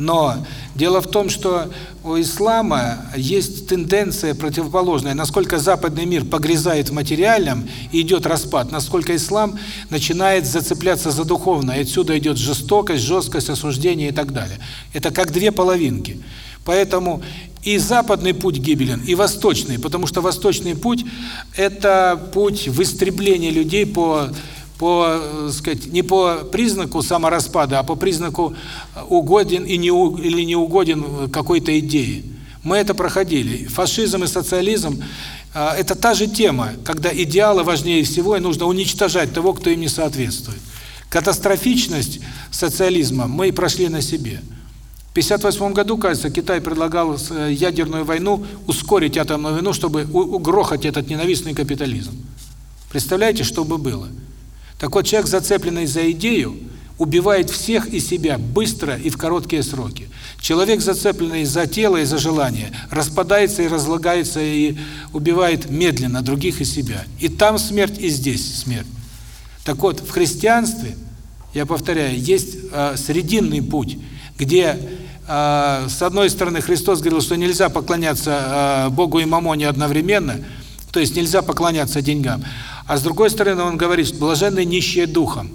Но дело в том, что у ислама есть тенденция противоположная. Насколько западный мир погрязает в материальном и идет распад, насколько ислам начинает зацепляться за духовное. Отсюда идет жестокость, жесткость, осуждение и так далее. Это как две половинки. Поэтому и западный путь гибелен, и восточный, потому что восточный путь – это путь в истребление людей по по, э, сказать, не по признаку самораспада, а по признаку угоден и не или не угоден какой-то идее. Мы это проходили. Фашизм и социализм э, это та же тема, когда идеалы важнее всего, и нужно уничтожать того, кто им не соответствует. Катастрофичность социализма мы прошли на себе. В 1958 году, кажется, Китай предлагал э, ядерную войну, ускорить атомную войну, чтобы угрохать этот ненавистный капитализм. Представляете, что бы было? Так вот, человек, зацепленный за идею, убивает всех и себя быстро и в короткие сроки. Человек, зацепленный за тело и за желание, распадается и разлагается и убивает медленно других и себя. И там смерть, и здесь смерть. Так вот, в христианстве, я повторяю, есть э, срединный путь, где э, с одной стороны Христос говорил, что нельзя поклоняться э, Богу и Мамоне одновременно, то есть нельзя поклоняться деньгам. А с другой стороны, он говорит, блаженны нищие духом.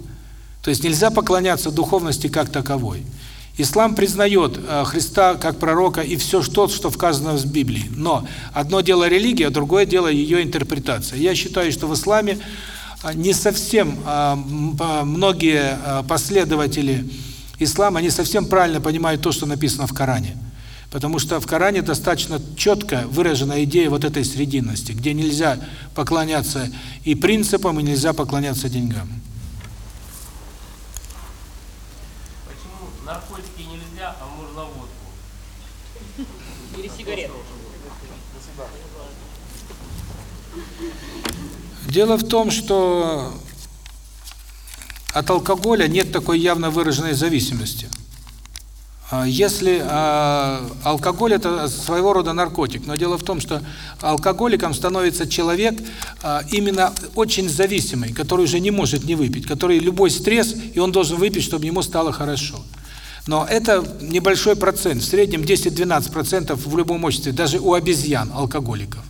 То есть нельзя поклоняться духовности как таковой. Ислам признает э, Христа как пророка и все то, что вказано в Библии. Но одно дело религия, другое дело ее интерпретация. Я считаю, что в исламе э, не совсем э, многие последователи ислама не совсем правильно понимают то, что написано в Коране. Потому что в Коране достаточно четко выражена идея вот этой срединности, где нельзя поклоняться и принципам, и нельзя поклоняться деньгам. Почему наркотики нельзя, а можно водку? Или сигареты? Дело в том, что от алкоголя нет такой явно выраженной зависимости. А если э, алкоголь это своего рода наркотик, но дело в том, что алкоголиком становится человек э, именно очень зависимый, который уже не может не выпить, который любой стресс, и он должен выпить, чтобы ему стало хорошо. Но это небольшой процент, в среднем 10-12% в любом обществе, даже у обезьян, алкоголиков,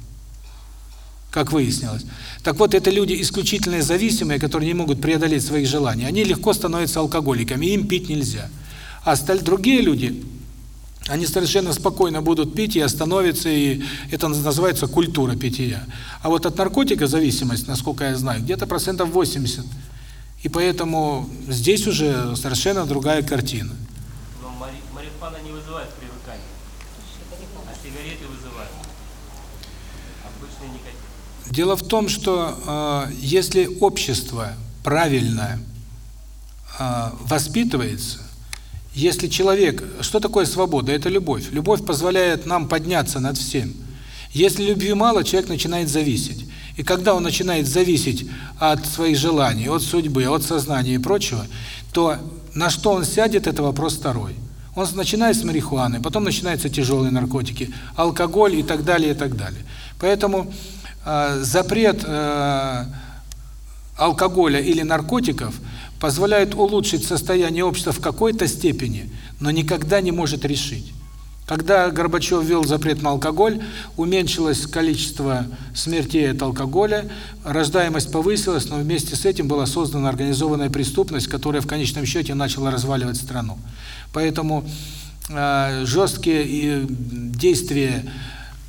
как выяснилось. Так вот, это люди исключительно зависимые, которые не могут преодолеть своих желаний, они легко становятся алкоголиками, им пить нельзя. А остальные другие люди, они совершенно спокойно будут пить и остановятся, и это называется культура питья. А вот от наркотика зависимость, насколько я знаю, где-то процентов 80. И поэтому здесь уже совершенно другая картина. Но мари марихуана не вызывает привыкания, а сигареты вызывают. Никотин. Дело в том, что э, если общество правильно э, воспитывается, если человек... Что такое свобода? Это любовь. Любовь позволяет нам подняться над всем. Если любви мало, человек начинает зависеть. И когда он начинает зависеть от своих желаний, от судьбы, от сознания и прочего, то на что он сядет, это вопрос второй. Он начинает с марихуаны, потом начинаются тяжелые наркотики, алкоголь и так далее, и так далее. Поэтому э, запрет э, алкоголя или наркотиков позволяет улучшить состояние общества в какой-то степени, но никогда не может решить. Когда Горбачев ввел запрет на алкоголь, уменьшилось количество смертей от алкоголя, рождаемость повысилась, но вместе с этим была создана организованная преступность, которая в конечном счете начала разваливать страну. Поэтому э, жесткие действия,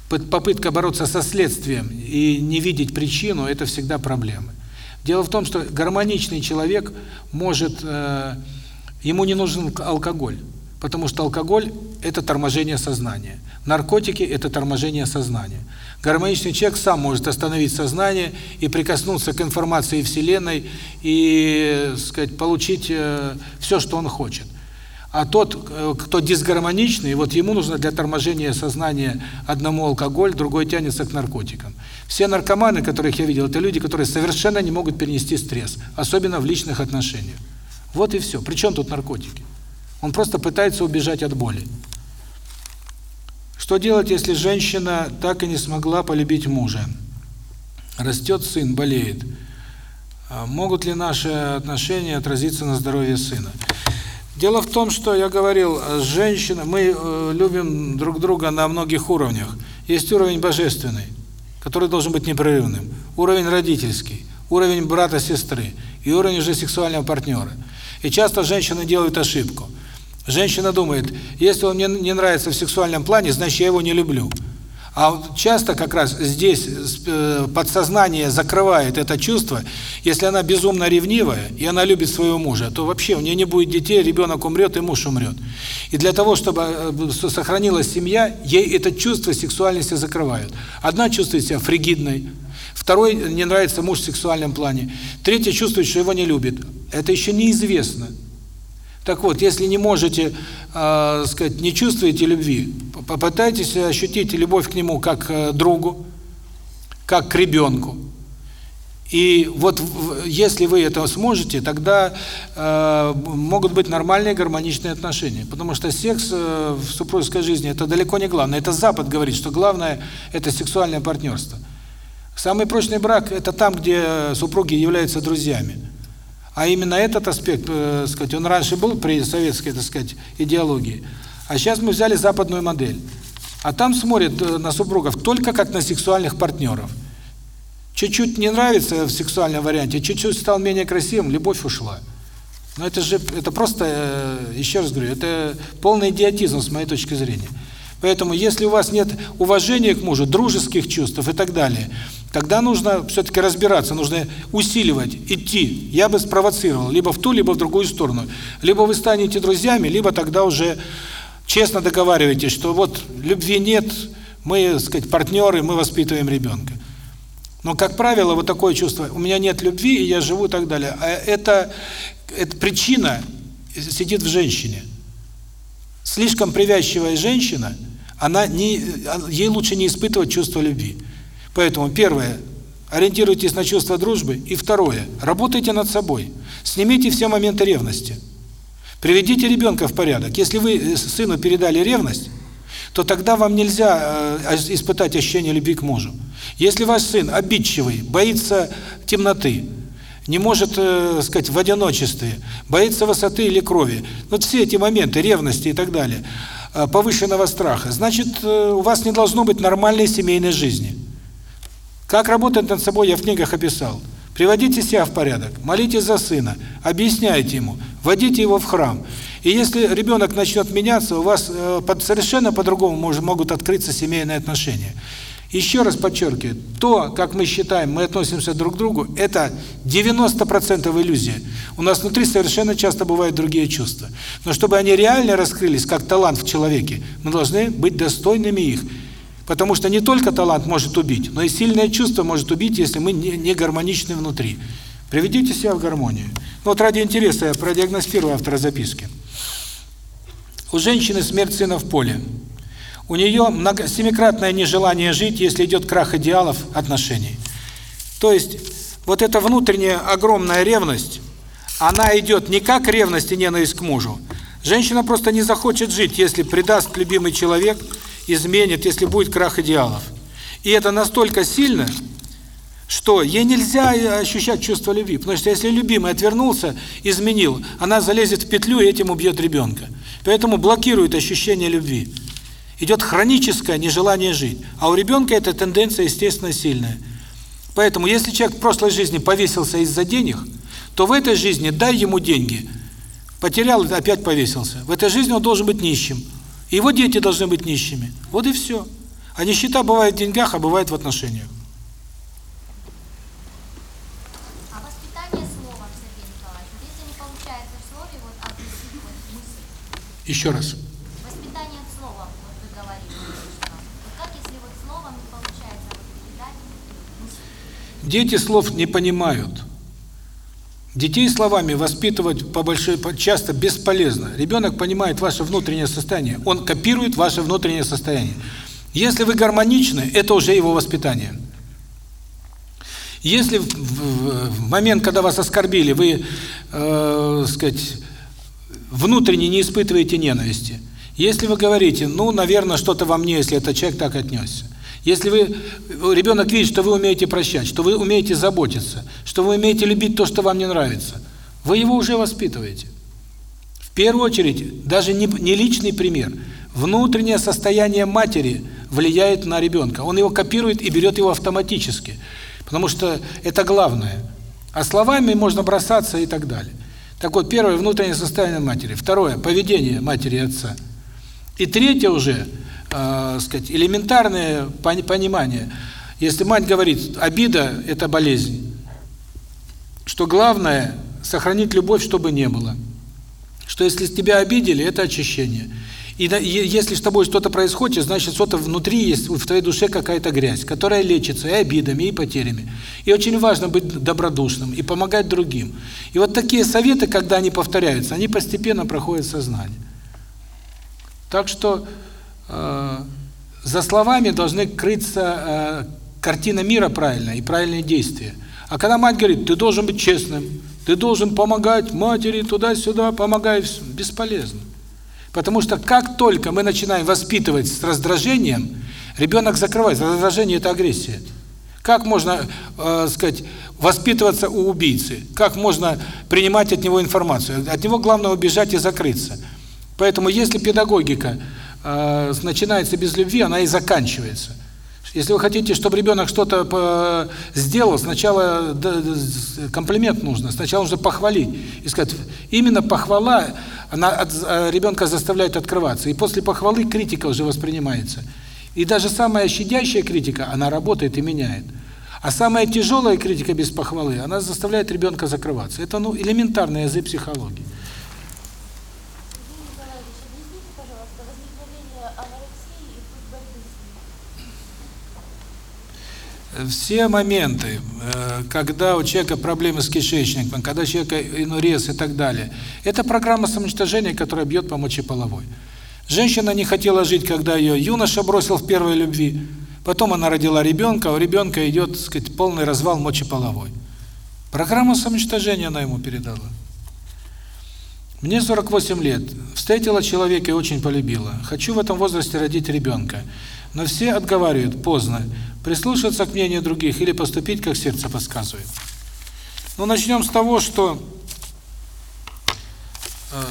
попытка бороться со следствием и не видеть причину – это всегда проблемы. Дело в том, что гармоничный человек может, э, ему не нужен алкоголь, потому что алкоголь – это торможение сознания, наркотики – это торможение сознания. Гармоничный человек сам может остановить сознание и прикоснуться к информации Вселенной и, сказать, получить э, все, что он хочет. А тот, э, кто дисгармоничный, вот ему нужно для торможения сознания одному алкоголь, другой тянется к наркотикам. Все наркоманы, которых я видел, это люди, которые совершенно не могут перенести стресс, особенно в личных отношениях. Вот и все. Причем тут наркотики? Он просто пытается убежать от боли. Что делать, если женщина так и не смогла полюбить мужа? Растет сын, болеет. А могут ли наши отношения отразиться на здоровье сына? Дело в том, что я говорил, женщина, мы э, любим друг друга на многих уровнях. Есть уровень божественный, который должен быть непрерывным, уровень родительский, уровень брата-сестры и уровень уже сексуального партнера. И часто женщины делают ошибку. Женщина думает, если он мне не нравится в сексуальном плане, значит, я его не люблю. А часто как раз здесь э, подсознание закрывает это чувство. Если она безумно ревнивая, и она любит своего мужа, то вообще у нее не будет детей, ребенок умрет, и муж умрет. И для того, чтобы э, сохранилась семья, ей это чувство сексуальности закрывают. Одна чувствует себя фригидной, второй не нравится муж в сексуальном плане, третья чувствует, что его не любит. Это еще неизвестно. Так вот, если не можете, э, сказать, не чувствуете любви, попытайтесь ощутить любовь к нему как к другу, как к ребенку. И вот если вы это сможете, тогда э, могут быть нормальные гармоничные отношения. Потому что секс э, в супружеской жизни – это далеко не главное. Это Запад говорит, что главное – это сексуальное партнерство. Самый прочный брак – это там, где супруги являются друзьями. А именно этот аспект, э, сказать, он раньше был при советской, так сказать, идеологии. А сейчас мы взяли западную модель. А там смотрят э, на супругов только как на сексуальных партнеров. Чуть-чуть не нравится в сексуальном варианте, чуть-чуть стал менее красивым, любовь ушла. Но это же, это просто, э, еще раз говорю, это полный идиотизм с моей точки зрения. Поэтому, если у вас нет уважения к мужу, дружеских чувств и так далее, тогда нужно все-таки разбираться, нужно усиливать, идти. Я бы спровоцировал либо в ту, либо в другую сторону. Либо вы станете друзьями, либо тогда уже честно договариваетесь, что вот любви нет, мы, так сказать, партнеры, мы воспитываем ребенка. Но, как правило, вот такое чувство, у меня нет любви, и я живу и так далее. А это, это причина сидит в женщине. Слишком привязчивая женщина – она не, ей лучше не испытывать чувство любви. Поэтому первое, ориентируйтесь на чувство дружбы, и второе, работайте над собой. Снимите все моменты ревности. Приведите ребенка в порядок. Если вы э, сыну передали ревность, то тогда вам нельзя э, испытать ощущение любви к мужу. Если ваш сын обидчивый, боится темноты, не может, э, сказать, в одиночестве, боится высоты или крови, вот все эти моменты ревности и так далее – Э, повышенного страха, значит, у вас не должно быть нормальной семейной жизни. Как работать над собой, я в книгах описал. Приводите себя в порядок, молитесь за сына, объясняйте ему, вводите его в храм. И если ребенок начнет меняться, у вас э, совершенно по-другому могут открыться семейные отношения. Еще раз подчеркиваю, то, как мы считаем, мы относимся друг к другу, это 90% иллюзия. У нас внутри совершенно часто бывают другие чувства. Но чтобы они реально раскрылись, как талант в человеке, мы должны быть достойными их. Потому что не только талант может убить, но и сильное чувство может убить, если мы не, не гармоничны внутри. Приведите себя в гармонию. Ну, вот ради интереса я продиагностирую автора записки. У женщины смерть сына в поле. У нее семикратное нежелание жить, если идет крах идеалов отношений. То есть вот эта внутренняя огромная ревность, она идет не как ревность и ненависть к мужу. Женщина просто не захочет жить, если предаст любимый человек, изменит, если будет крах идеалов. И это настолько сильно, что ей нельзя ощущать чувство любви. Потому что если любимый отвернулся, изменил, она залезет в петлю и этим убьет ребенка. Поэтому блокирует ощущение любви. Идет хроническое нежелание жить. А у ребенка эта тенденция, естественно, сильная. Поэтому, если человек в прошлой жизни повесился из-за денег, то в этой жизни дай ему деньги. Потерял, опять повесился. В этой жизни он должен быть нищим. И его дети должны быть нищими. Вот и все. А нищета бывает в деньгах, а бывает в отношениях. А воспитание словом, Сергей Николаевич, вот если не получается в слове вот объяснить вот мысль, Еще раз. воспитание словом, вот вы говорили, вот как если вот словом не получается? Дети слов не понимают. Детей словами воспитывать по большой часто бесполезно. Ребенок понимает ваше внутреннее состояние, он копирует ваше внутреннее состояние. Если вы гармоничны, это уже его воспитание. Если в, в- в момент, когда вас оскорбили, вы, э, сказать, внутренне не испытываете ненависти. Если вы говорите, ну, наверное, что-то во мне, если этот человек так отнесся. Если вы ребенок видит, что вы умеете прощать, что вы умеете заботиться, что вы умеете любить то, что вам не нравится, вы его уже воспитываете. В первую очередь, даже не, не личный пример, внутреннее состояние матери влияет на ребенка. Он его копирует и берет его автоматически, потому что это главное. А словами можно бросаться и так далее. Так вот, первое – внутреннее состояние матери. Второе – поведение матери и отца. И третье уже, э, сказать, элементарное пони- понимание. Если мать говорит, обида – это болезнь, что главное – сохранить любовь, чтобы не было. Что если тебя обидели – это очищение. И если с тобой что-то происходит, значит, что-то внутри есть, в твоей душе какая-то грязь, которая лечится и обидами, и потерями. И очень важно быть добродушным и помогать другим. И вот такие советы, когда они повторяются, они постепенно проходят сознание. Так что э, за словами должны крыться э, картина мира правильная и правильные действия. А когда мать говорит, ты должен быть честным, ты должен помогать матери туда-сюда, помогай, всё», бесполезно. Потому что как только мы начинаем воспитывать с раздражением, ребенок закрывается. Раздражение – это агрессия. Как можно, э, сказать, воспитываться у убийцы? Как можно принимать от него информацию? От него главное убежать и закрыться. Поэтому если педагогика э, начинается без любви, она и заканчивается. Если вы хотите, чтобы ребенок что-то по- сделал, сначала комплимент нужно, сначала нужно похвалить. И сказать, именно похвала, она э, ребенка заставляет открываться. И после похвалы критика уже воспринимается. И даже самая щадящая критика, она работает и меняет. А самая тяжелая критика без похвалы, она заставляет ребенка закрываться. Это ну элементарный язык психологии. Сергей Николаевич, объясните, пожалуйста, возникновение анорексии и путь борьбы с ней. Все моменты, э, когда у человека проблемы с кишечником, когда у человека инурез и так далее, это программа самоуничтожения, которая бьет по мочеполовой. Женщина не хотела жить, когда ее юноша бросил в первой любви, потом она родила ребенка, у ребенка идет, так сказать, полный развал мочеполовой. Программу самоуничтожения она ему передала. Мне 48 лет. Встретила человека и очень полюбила. Хочу в этом возрасте родить ребенка. Но все отговаривают поздно. Прислушаться к мнению других или поступить, как сердце подсказывает. Ну, начнем с того, что э,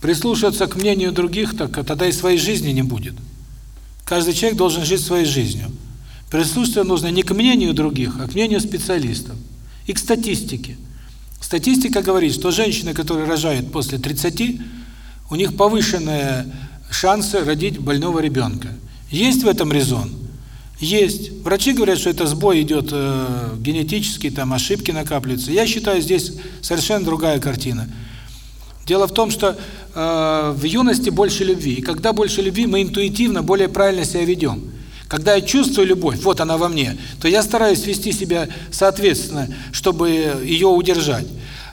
прислушиваться к мнению других, так тогда и своей жизни не будет. Каждый человек должен жить своей жизнью. Прислушиваться нужно не к мнению других, а к мнению специалистов. И к статистике. Статистика говорит, что женщины, которые рожают после 30, у них повышенные шансы родить больного ребенка. Есть в этом резон? Есть. Врачи говорят, что это сбой идет э, генетический, там ошибки накапливаются. Я считаю, здесь совершенно другая картина. Дело в том, что э, в юности больше любви. И когда больше любви, мы интуитивно более правильно себя ведем. Когда я чувствую любовь, вот она во мне, то я стараюсь вести себя соответственно, чтобы ее удержать.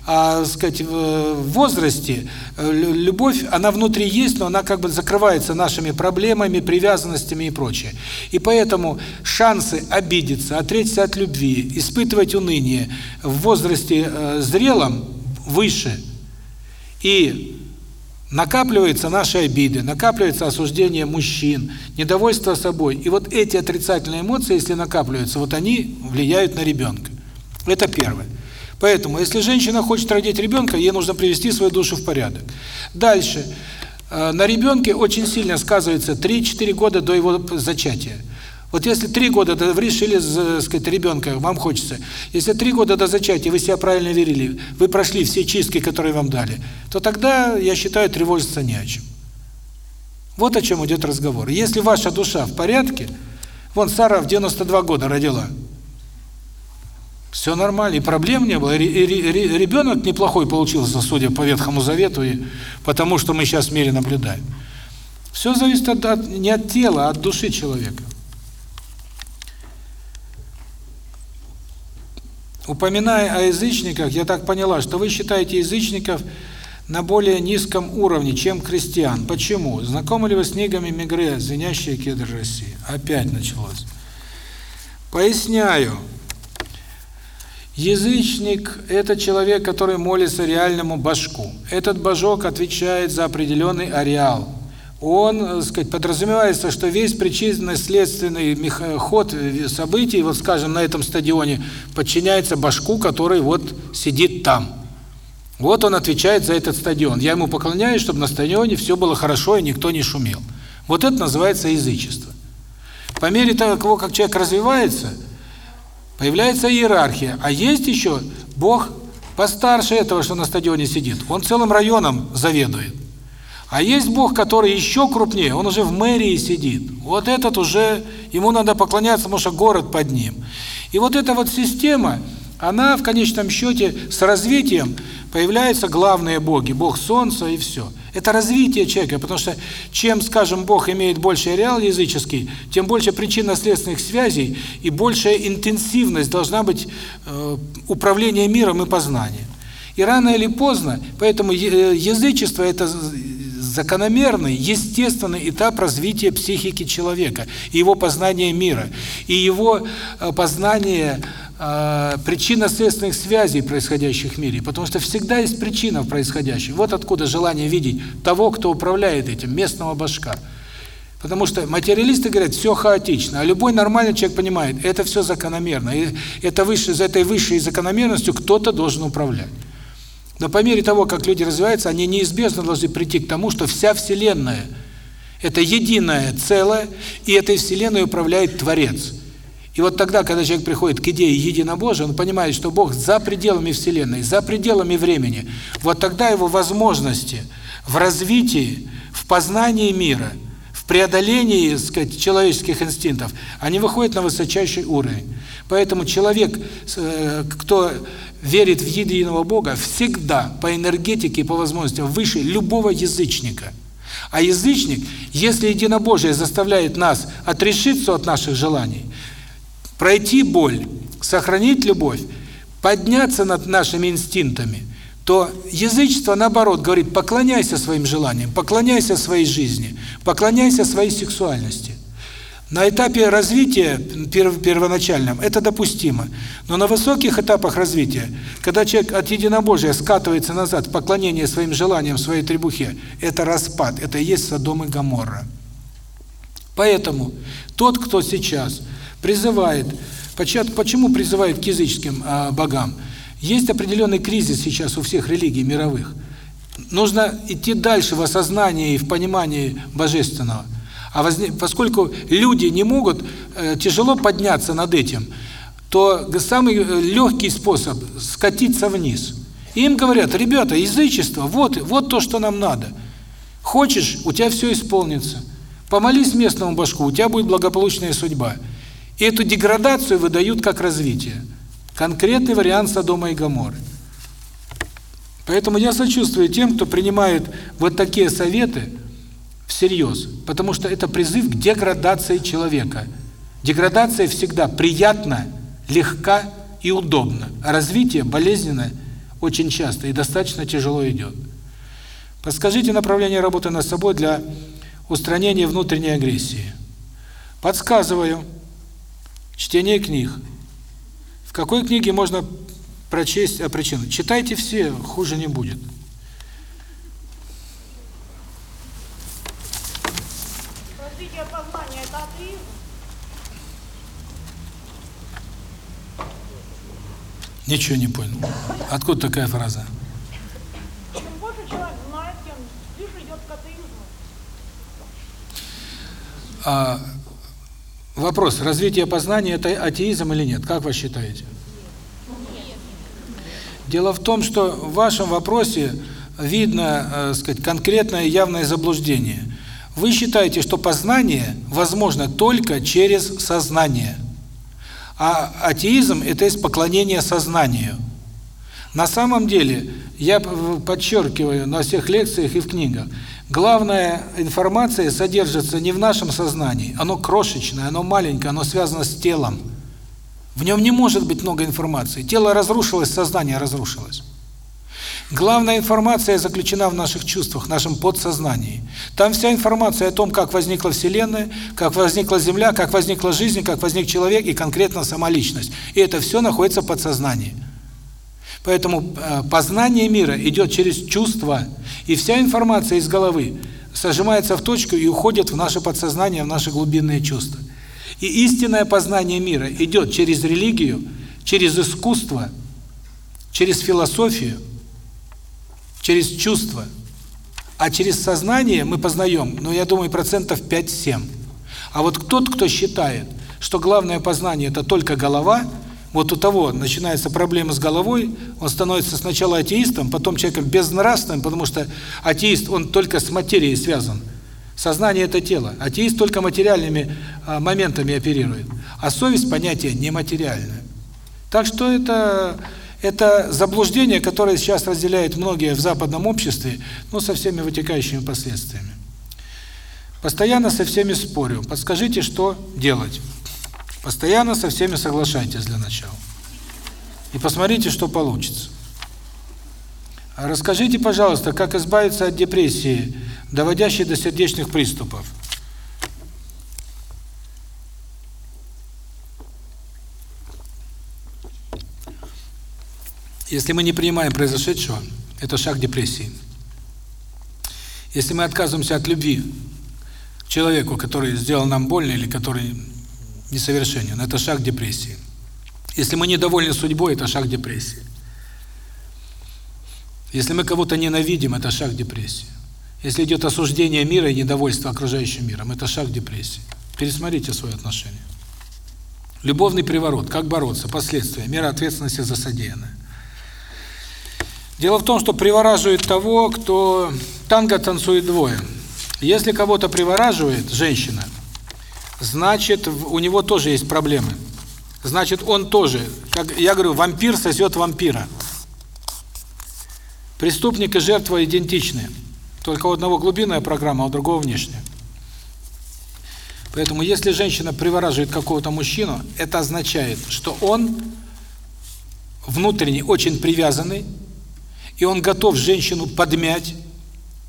А, сказать, в возрасте э, лю- любовь, она внутри есть, но она как бы закрывается нашими проблемами, привязанностями и прочее. И поэтому шансы обидеться, отречься от любви, испытывать уныние в возрасте э, зрелом выше. И накапливаются наши обиды, накапливается осуждение мужчин, недовольство собой. И вот эти отрицательные эмоции, если накапливаются, вот они влияют на ребенка. Это первое. Поэтому, если женщина хочет родить ребенка, ей нужно привести свою душу в порядок. Дальше. Э, На ребенке очень сильно сказывается 3-4 года до его зачатия. Вот если 3 года вы решили, з- сказать, ребенка, вам хочется, если 3 года до зачатия вы себя правильно верили, вы прошли все чистки, которые вам дали, то тогда, я считаю, тревожиться не о чем. Вот о чем идет разговор. Если ваша душа в порядке, вон Сара в 92 года родила, все нормально, и проблем не было. И ре- ре- ре- Ребенок неплохой получился, судя по Ветхому Завету, и потому что мы сейчас в мире наблюдаем. Все зависит от, от- не от тела, а от души человека. Упоминая о язычниках, я так поняла, что вы считаете язычников на более низком уровне, чем христиан. Почему? Знакомы ли вы с книгами Мегре «Звенящие кедры России»? Опять началось. Поясняю. Язычник – это человек, который молится реальному башку. Этот божок отвечает за определенный ареал. Он, так сказать, подразумевается, что весь причинно-следственный меха- ход э, событий, вот скажем, на этом стадионе, подчиняется башку, который вот сидит там. Вот он отвечает за этот стадион. Я ему поклоняюсь, чтобы на стадионе все было хорошо и никто не шумел. Вот это называется язычество. По мере того, как человек развивается, появляется иерархия. А есть еще Бог постарше этого, что на стадионе сидит. Он целым районом заведует. А есть Бог, который еще крупнее, он уже в мэрии сидит. Вот этот уже, ему надо поклоняться, потому что город под ним. И вот эта вот система, она в конечном счете с развитием появляются главные боги, бог солнца и все. Это развитие человека, потому что чем, скажем, бог имеет больше ареал языческий, тем больше причинно-следственных связей и большая интенсивность должна быть э, управления миром и познанием. И рано или поздно, поэтому э, язычество – это закономерный, естественный этап развития психики человека, его познания мира, и его э, познание э, причинно-следственных связей, происходящих в мире, потому что всегда есть причина в происходящем. Вот откуда желание видеть того, кто управляет этим, местного башка. Потому что материалисты говорят, все хаотично, а любой нормальный человек понимает, это все закономерно, и это выше, за этой высшей закономерностью кто-то должен управлять. Но по мере того, как люди развиваются, они неизбежно должны прийти к тому, что вся Вселенная – это единое целое, и этой Вселенной управляет Творец. И вот тогда, когда человек приходит к идее единобожия, он понимает, что Бог за пределами Вселенной, за пределами времени, вот тогда его возможности в развитии, в познании мира, в преодолении, так сказать, человеческих инстинктов, они выходят на высочайший уровень. Поэтому человек, э, кто верит в единого Бога, всегда по энергетике и по возможностям выше любого язычника. А язычник, если единобожие заставляет нас отрешиться от наших желаний, пройти боль, сохранить любовь, подняться над нашими инстинктами, то язычество, наоборот, говорит, поклоняйся своим желаниям, поклоняйся своей жизни, поклоняйся своей сексуальности. На этапе развития перв- первоначальном это допустимо. Но на высоких этапах развития, когда человек от единобожия скатывается назад поклонение своим желаниям, своей требухе, это распад, это и есть Содом и Гоморра. Поэтому тот, кто сейчас призывает, почему призывает к языческим а, богам? Есть определенный кризис сейчас у всех религий мировых. Нужно идти дальше в осознании и в понимании божественного. А поскольку люди не могут э, тяжело подняться над этим, то самый э, легкий способ скатиться вниз. Им говорят: "Ребята, язычество вот вот то, что нам надо. Хочешь, у тебя все исполнится. Помолись местному башку, у тебя будет благополучная судьба". И эту деградацию выдают как развитие. Конкретный вариант Содома и Гоморры. Поэтому я сочувствую тем, кто принимает вот такие советы всерьез, потому что это призыв к деградации человека. Деградация всегда приятна, легка и удобна, а развитие болезненно, очень часто и достаточно тяжело идет. Подскажите направление работы над собой для устранения внутренней агрессии. Подсказываю. Чтение книг. В какой книге можно прочесть о причинах? Читайте все, хуже не будет. Развитие познания – это атеизм. Ничего не понял. Откуда такая фраза? Чем больше человек знает, тем ближе идет к атеизму. А, вопрос, развитие познания – это атеизм или нет? Как вы считаете? Дело в том, что в вашем вопросе видно, э, сказать, конкретное явное заблуждение. Вы считаете, что познание возможно только через сознание. А атеизм – это есть поклонение сознанию. На самом деле, я подчеркиваю на всех лекциях и в книгах, главная информация содержится не в нашем сознании, оно крошечное, оно маленькое, оно связано с телом. В нем не может быть много информации. Тело разрушилось, сознание разрушилось. Главная информация заключена в наших чувствах, в нашем подсознании. Там вся информация о том, как возникла Вселенная, как возникла Земля, как возникла жизнь, как возник человек и конкретно сама личность. И это все находится в подсознании. Поэтому э, познание мира идет через чувства, и вся информация из головы сожимается в точку и уходит в наше подсознание, в наши глубинные чувства. И истинное познание мира идет через религию, через искусство, через философию, через чувства. А через сознание мы познаем, ну, я думаю, процентов 5-7. А вот тот, кто считает, что главное познание – это только голова, вот у того начинается проблема с головой, он становится сначала атеистом, потом человеком безнравственным, потому что атеист, он только с материей связан. Сознание – это тело. Атеист только материальными а, моментами оперирует. А совесть – понятие нематериальное. Так что это, это заблуждение, которое сейчас разделяют многие в западном обществе, ну, со всеми вытекающими последствиями. Постоянно со всеми спорю. Подскажите, что делать? Постоянно со всеми соглашайтесь для начала. И посмотрите, что получится. Расскажите, пожалуйста, как избавиться от депрессии, доводящей до сердечных приступов. Если мы не принимаем произошедшего, это шаг депрессии. Если мы отказываемся от любви к человеку, который сделал нам больно или который несовершенен, это шаг депрессии. Если мы недовольны судьбой, это шаг депрессии. Если мы кого-то ненавидим, это шаг депрессии. Если идет осуждение мира и недовольство окружающим миром, это шаг депрессии. Пересмотрите свои отношения. Любовный приворот. Как бороться? Последствия. Мера ответственности за содеянное. Дело в том, что привораживает того, кто танго танцует двое. Если кого-то привораживает женщина, значит, у него тоже есть проблемы. Значит, он тоже, как я говорю, вампир сосет вампира. Преступник и жертва идентичны. Только у одного глубинная программа, а у другого внешняя. Поэтому если женщина привораживает какого-то мужчину, это означает, что он внутренне очень привязанный, и он готов женщину подмять,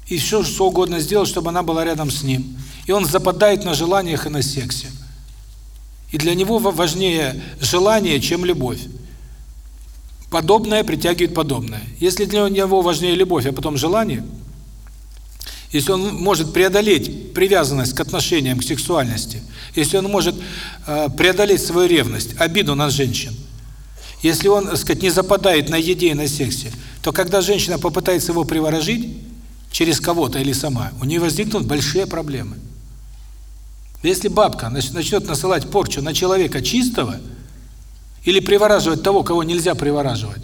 и все что угодно сделать, чтобы она была рядом с ним. И он западает на желаниях и на сексе. И для него важнее желание, чем любовь. Подобное притягивает подобное. Если для него важнее любовь, а потом желание, если он может преодолеть привязанность к отношениям, к сексуальности, если он может э, преодолеть свою ревность, обиду на женщин, если он, так сказать, не западает на еде и на сексе, то когда женщина попытается его приворожить через кого-то или сама, у нее возникнут большие проблемы. Если бабка начнет насылать порчу на человека чистого или привораживать того, кого нельзя привораживать,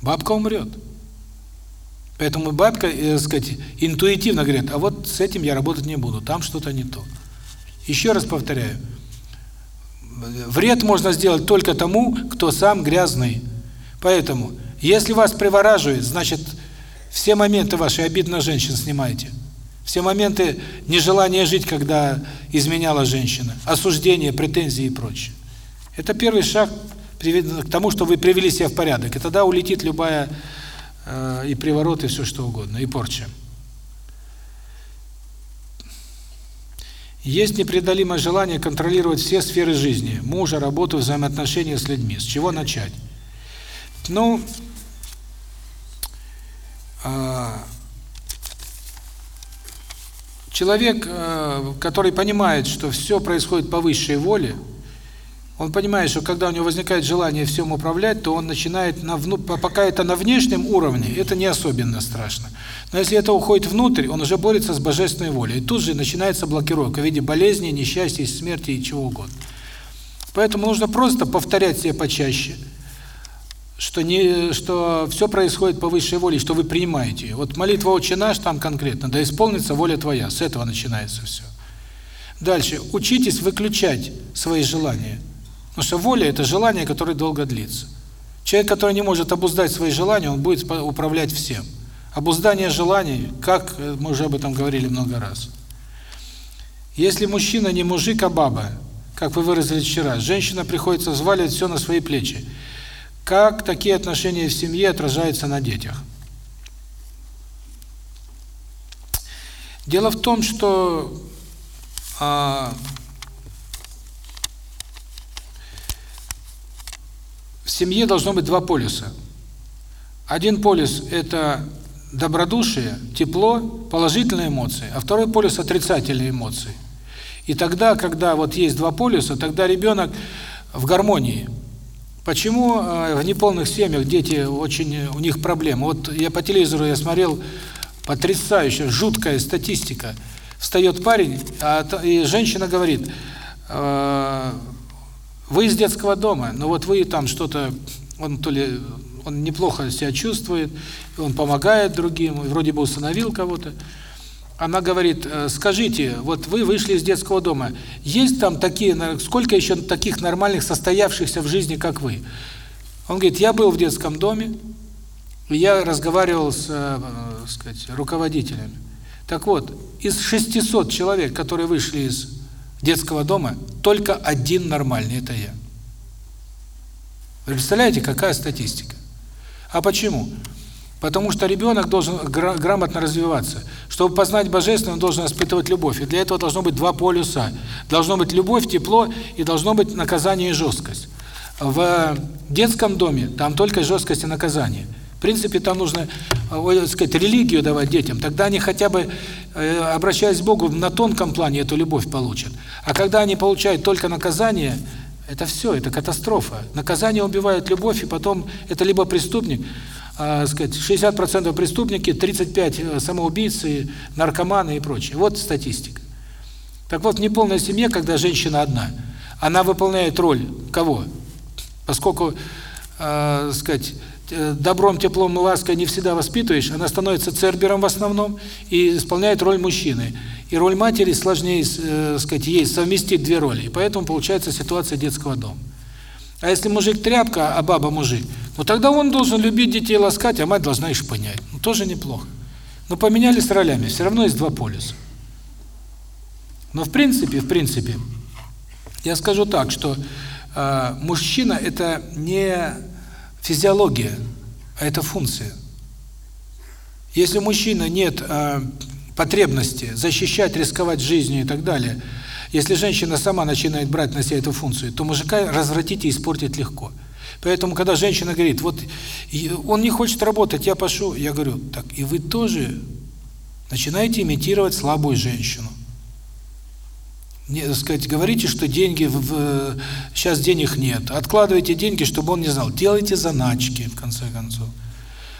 бабка умрет. Поэтому бабка, э, сказать, интуитивно говорит, а вот с этим я работать не буду, там что-то не то. Еще раз повторяю, вред можно сделать только тому, кто сам грязный. Поэтому, если вас привораживает, значит, все моменты ваши обид на женщин снимайте. Все моменты нежелания жить, когда изменяла женщина, осуждение, претензии и прочее. Это первый шаг к тому, что вы привели себя в порядок. И тогда улетит любая э, и приворот, и все что угодно, и порча. Есть непреодолимое желание контролировать все сферы жизни: мужа, работу, взаимоотношения с людьми. С чего начать? Ну, а, человек, э, который понимает, что все происходит по высшей воле, он понимает, что когда у него возникает желание всем управлять, то он начинает, на вну, пока это на внешнем уровне, это не особенно страшно. Но если это уходит внутрь, он уже борется с божественной волей. И тут же начинается блокировка в виде болезни, несчастья, смерти и чего угодно. Поэтому нужно просто повторять себе почаще, что не что все происходит по высшей воле, что вы принимаете ее. Вот молитва «Отче наш» там конкретно, да исполнится воля твоя, с этого начинается все. Дальше, учитесь выключать свои желания. Потому что воля – это желание, которое долго длится. Человек, который не может обуздать свои желания, он будет управлять всем. Обуздание желаний, как э, мы уже об этом говорили много раз. Если мужчина не мужик, а баба, как вы выразили вчера, женщина приходится взваливать все на свои плечи. Как такие отношения в семье отражаются на детях? Дело в том, что а, в семье должно быть два полюса. Один полюс – это добродушие, тепло, положительные эмоции, а второй полюс – отрицательные эмоции. И тогда, когда вот есть два полюса, тогда ребенок в гармонии. Почему в неполных семьях дети очень, у них проблемы? Вот я по телевизору я смотрел, потрясающая, жуткая статистика. Встает парень, а, и женщина говорит, вы из детского дома, но вот вы там что-то, он то ли, он неплохо себя чувствует, он помогает другим, вроде бы усыновил кого-то. Она говорит, скажите, вот вы вышли из детского дома, есть там такие, сколько еще таких нормальных, состоявшихся в жизни, как вы? Он говорит, я был в детском доме, я разговаривал с, э, сказать, руководителями. Так вот, из 600 человек, которые вышли из детского дома, только один нормальный, это я. Представляете, какая статистика? А почему? Потому что ребенок должен грамотно развиваться. Чтобы познать Божественное, он должен испытывать любовь. И для этого должно быть два полюса. Должно быть любовь, тепло, и должно быть наказание и жесткость. В детском доме там только жесткость и наказание. В принципе, там нужно, так сказать, религию давать детям. Тогда они хотя бы, обращаясь к Богу, на тонком плане эту любовь получат. А когда они получают только наказание, это все, это катастрофа. Наказание убивает любовь, и потом это либо преступник, а, сказать, 60% преступники, 35% самоубийцы, наркоманы и прочее. Вот статистика. Так вот, в неполной семье, когда женщина одна, она выполняет роль кого? Поскольку, э, сказать, добром, теплом и лаской не всегда воспитываешь, она становится цербером в основном и исполняет роль мужчины. И роль матери сложнее, э, сказать, ей совместить две роли. И поэтому получается ситуация детского дома. А если мужик тряпка, а баба мужик, ну тогда он должен любить детей, ласкать, а мать должна их шпынять. Ну тоже неплохо. Но поменялись ролями, все равно есть два полюса. Но в принципе, в принципе, я скажу так, что э, мужчина это не физиология, а это функция. Если у мужчины нет э, потребности защищать, рисковать жизнью и так далее, если женщина сама начинает брать на себя эту функцию, то мужика развратить и испортить легко. Поэтому, когда женщина говорит, вот он не хочет работать, я пошу, я говорю, так и вы тоже начинаете имитировать слабую женщину. Не, сказать, говорите, что деньги в, в, сейчас денег нет, откладывайте деньги, чтобы он не знал. Делайте заначки в конце концов.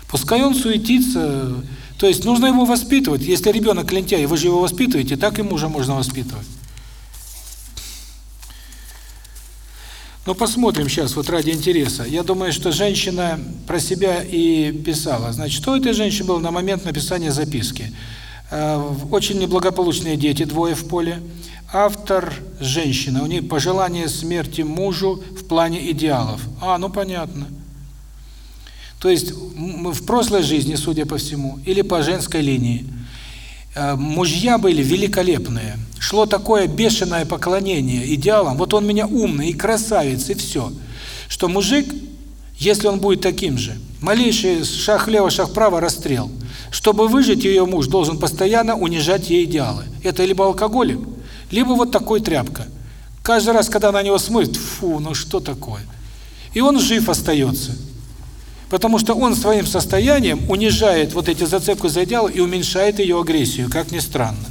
Пускай он суетится, то есть нужно его воспитывать. Если ребенок лентяй, вы же его воспитываете, так и мужа можно воспитывать. Но посмотрим сейчас, вот ради интереса. Я думаю, что женщина про себя и писала. Значит, что этой женщины было на момент написания записки? Очень неблагополучные дети, двое в поле. Автор – женщина. У нее пожелание смерти мужу в плане идеалов. А, ну понятно. То есть в прошлой жизни, судя по всему, или по женской линии, мужья были великолепные. Шло такое бешеное поклонение идеалам. Вот он меня умный и красавец, и все. что мужик, если он будет таким же, малейший шаг влево, шаг вправо – расстрел. Чтобы выжить, ее муж должен постоянно унижать ей идеалы. Это либо алкоголик, либо вот такой тряпка. Каждый раз, когда на него смотрит, фу, ну что такое? И он жив остается. Потому что он своим состоянием унижает вот эти зацепки за идеалы и уменьшает ее агрессию, как ни странно.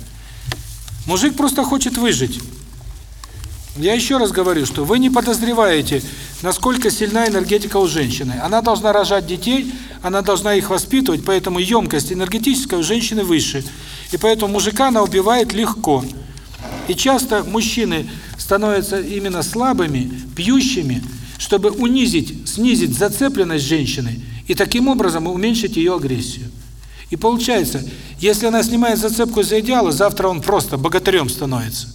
Мужик просто хочет выжить. Я еще раз говорю, что вы не подозреваете, насколько сильна энергетика у женщины. Она должна рожать детей, она должна их воспитывать, поэтому емкость энергетическая у женщины выше. И поэтому мужика она убивает легко. И часто мужчины становятся именно слабыми, пьющими, чтобы унизить, снизить зацепленность женщины и таким образом уменьшить ее агрессию. И получается, если она снимает зацепку за идеалы, завтра он просто богатырем становится.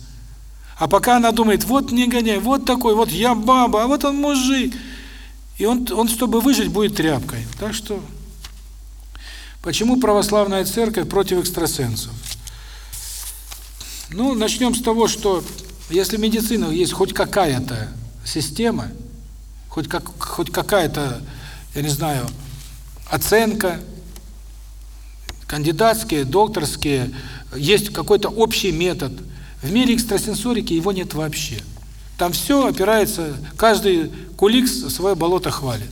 А пока она думает, вот негодяй, вот такой, вот я баба, а вот он мужик. И он, он чтобы выжить, будет тряпкой. Так что, почему православная церковь против экстрасенсов? Ну, начнем с того, что если в медицине есть хоть какая-то система, хоть как хоть какая-то, я не знаю, оценка, кандидатские, докторские, есть какой-то общий метод – в мире экстрасенсорики его нет вообще. Там все опирается, каждый кулик свое болото хвалит.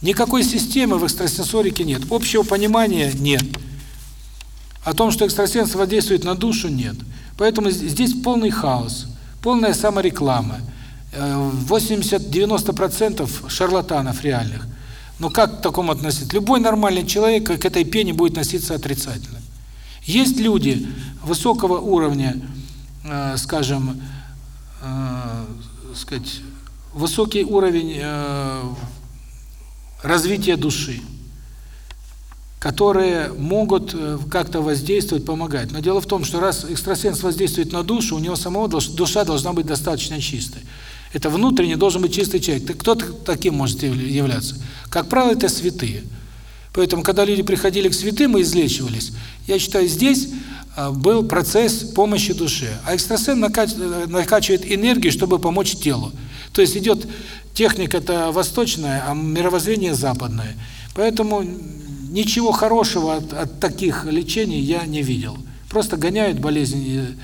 Никакой системы в экстрасенсорике нет, общего понимания нет. О том, что экстрасенс воздействует на душу, нет. Поэтому здесь полный хаос, полная самореклама. 80-90% э, шарлатанов реальных. Но как к такому относиться? Любой нормальный человек к этой пене будет относиться отрицательно. Есть люди высокого уровня, Э, скажем, э, сказать, высокий уровень э, развития души, которые могут как-то воздействовать, помогать. Но дело в том, что раз экстрасенс воздействует на душу, у него самого душа должна быть достаточно чистой. Это внутренне должен быть чистый человек. Кто таким может являться? Как правило, это святые. Поэтому, когда люди приходили к святым и излечивались, я считаю, здесь а, был процесс помощи душе. А экстрасенс накачивает энергию, чтобы помочь телу. То есть идет техника-то восточная, а мировоззрение западное. Поэтому ничего хорошего от, от таких лечений я не видел. Просто гоняют болезни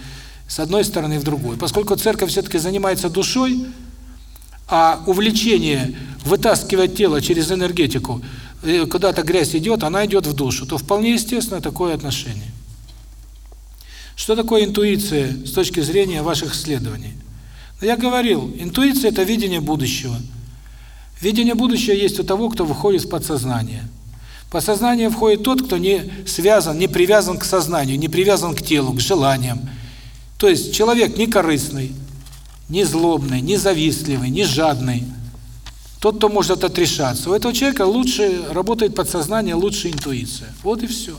с одной стороны в другую. Поскольку церковь все-таки занимается душой, а увлечение вытаскивать тело через энергетику, э, куда-то грязь идет, она идет в душу, то вполне естественно такое отношение. Что такое интуиция с точки зрения ваших исследований? Ну, я говорил, интуиция – это видение будущего. Видение будущего есть у того, кто выходит в подсознание. В подсознание входит тот, кто не связан, не привязан к сознанию, не привязан к телу, к желаниям. То есть человек не корыстный, не злобный, не завистливый, не жадный. Тот, кто может отрешаться. У этого человека лучше работает подсознание, лучше интуиция. Вот и все.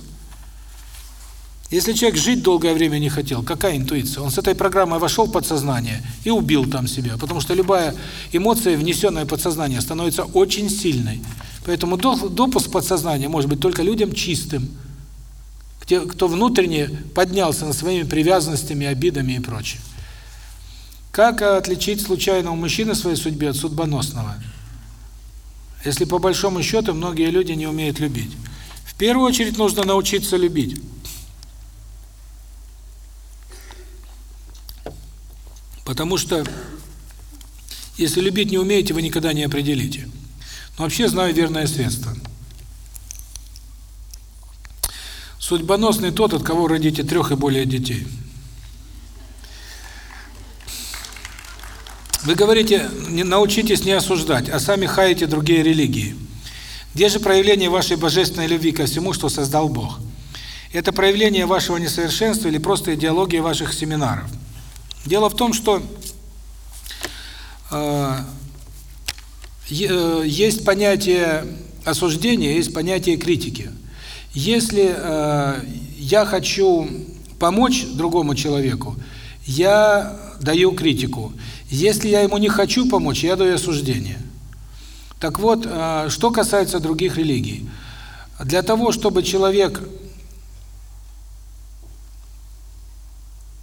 Если человек жить долгое время не хотел, какая интуиция? Он с этой программой вошел в подсознание и убил там себя, потому что любая эмоция, внесенная в подсознание, становится очень сильной. Поэтому допуск подсознания может быть только людям чистым, где, кто внутренне поднялся над своими привязанностями, обидами и прочее. Как отличить случайного мужчины своей судьбе от судьбоносного? Если по большому счету многие люди не умеют любить. В первую очередь нужно научиться любить. Потому что если любить не умеете, вы никогда не определите. Но вообще знаю верное средство. Судьбоносный тот, от кого родите трех и более детей. Вы говорите, не научитесь не осуждать, а сами хаете другие религии. Где же проявление вашей божественной любви ко всему, что создал Бог? Это проявление вашего несовершенства или просто идеология ваших семинаров? Дело в том, что э, э, есть понятие осуждения, есть понятие критики. Если э, я хочу помочь другому человеку, я даю критику. Если я ему не хочу помочь, я даю осуждение. Так вот, э, что касается других религий. Для того, чтобы человек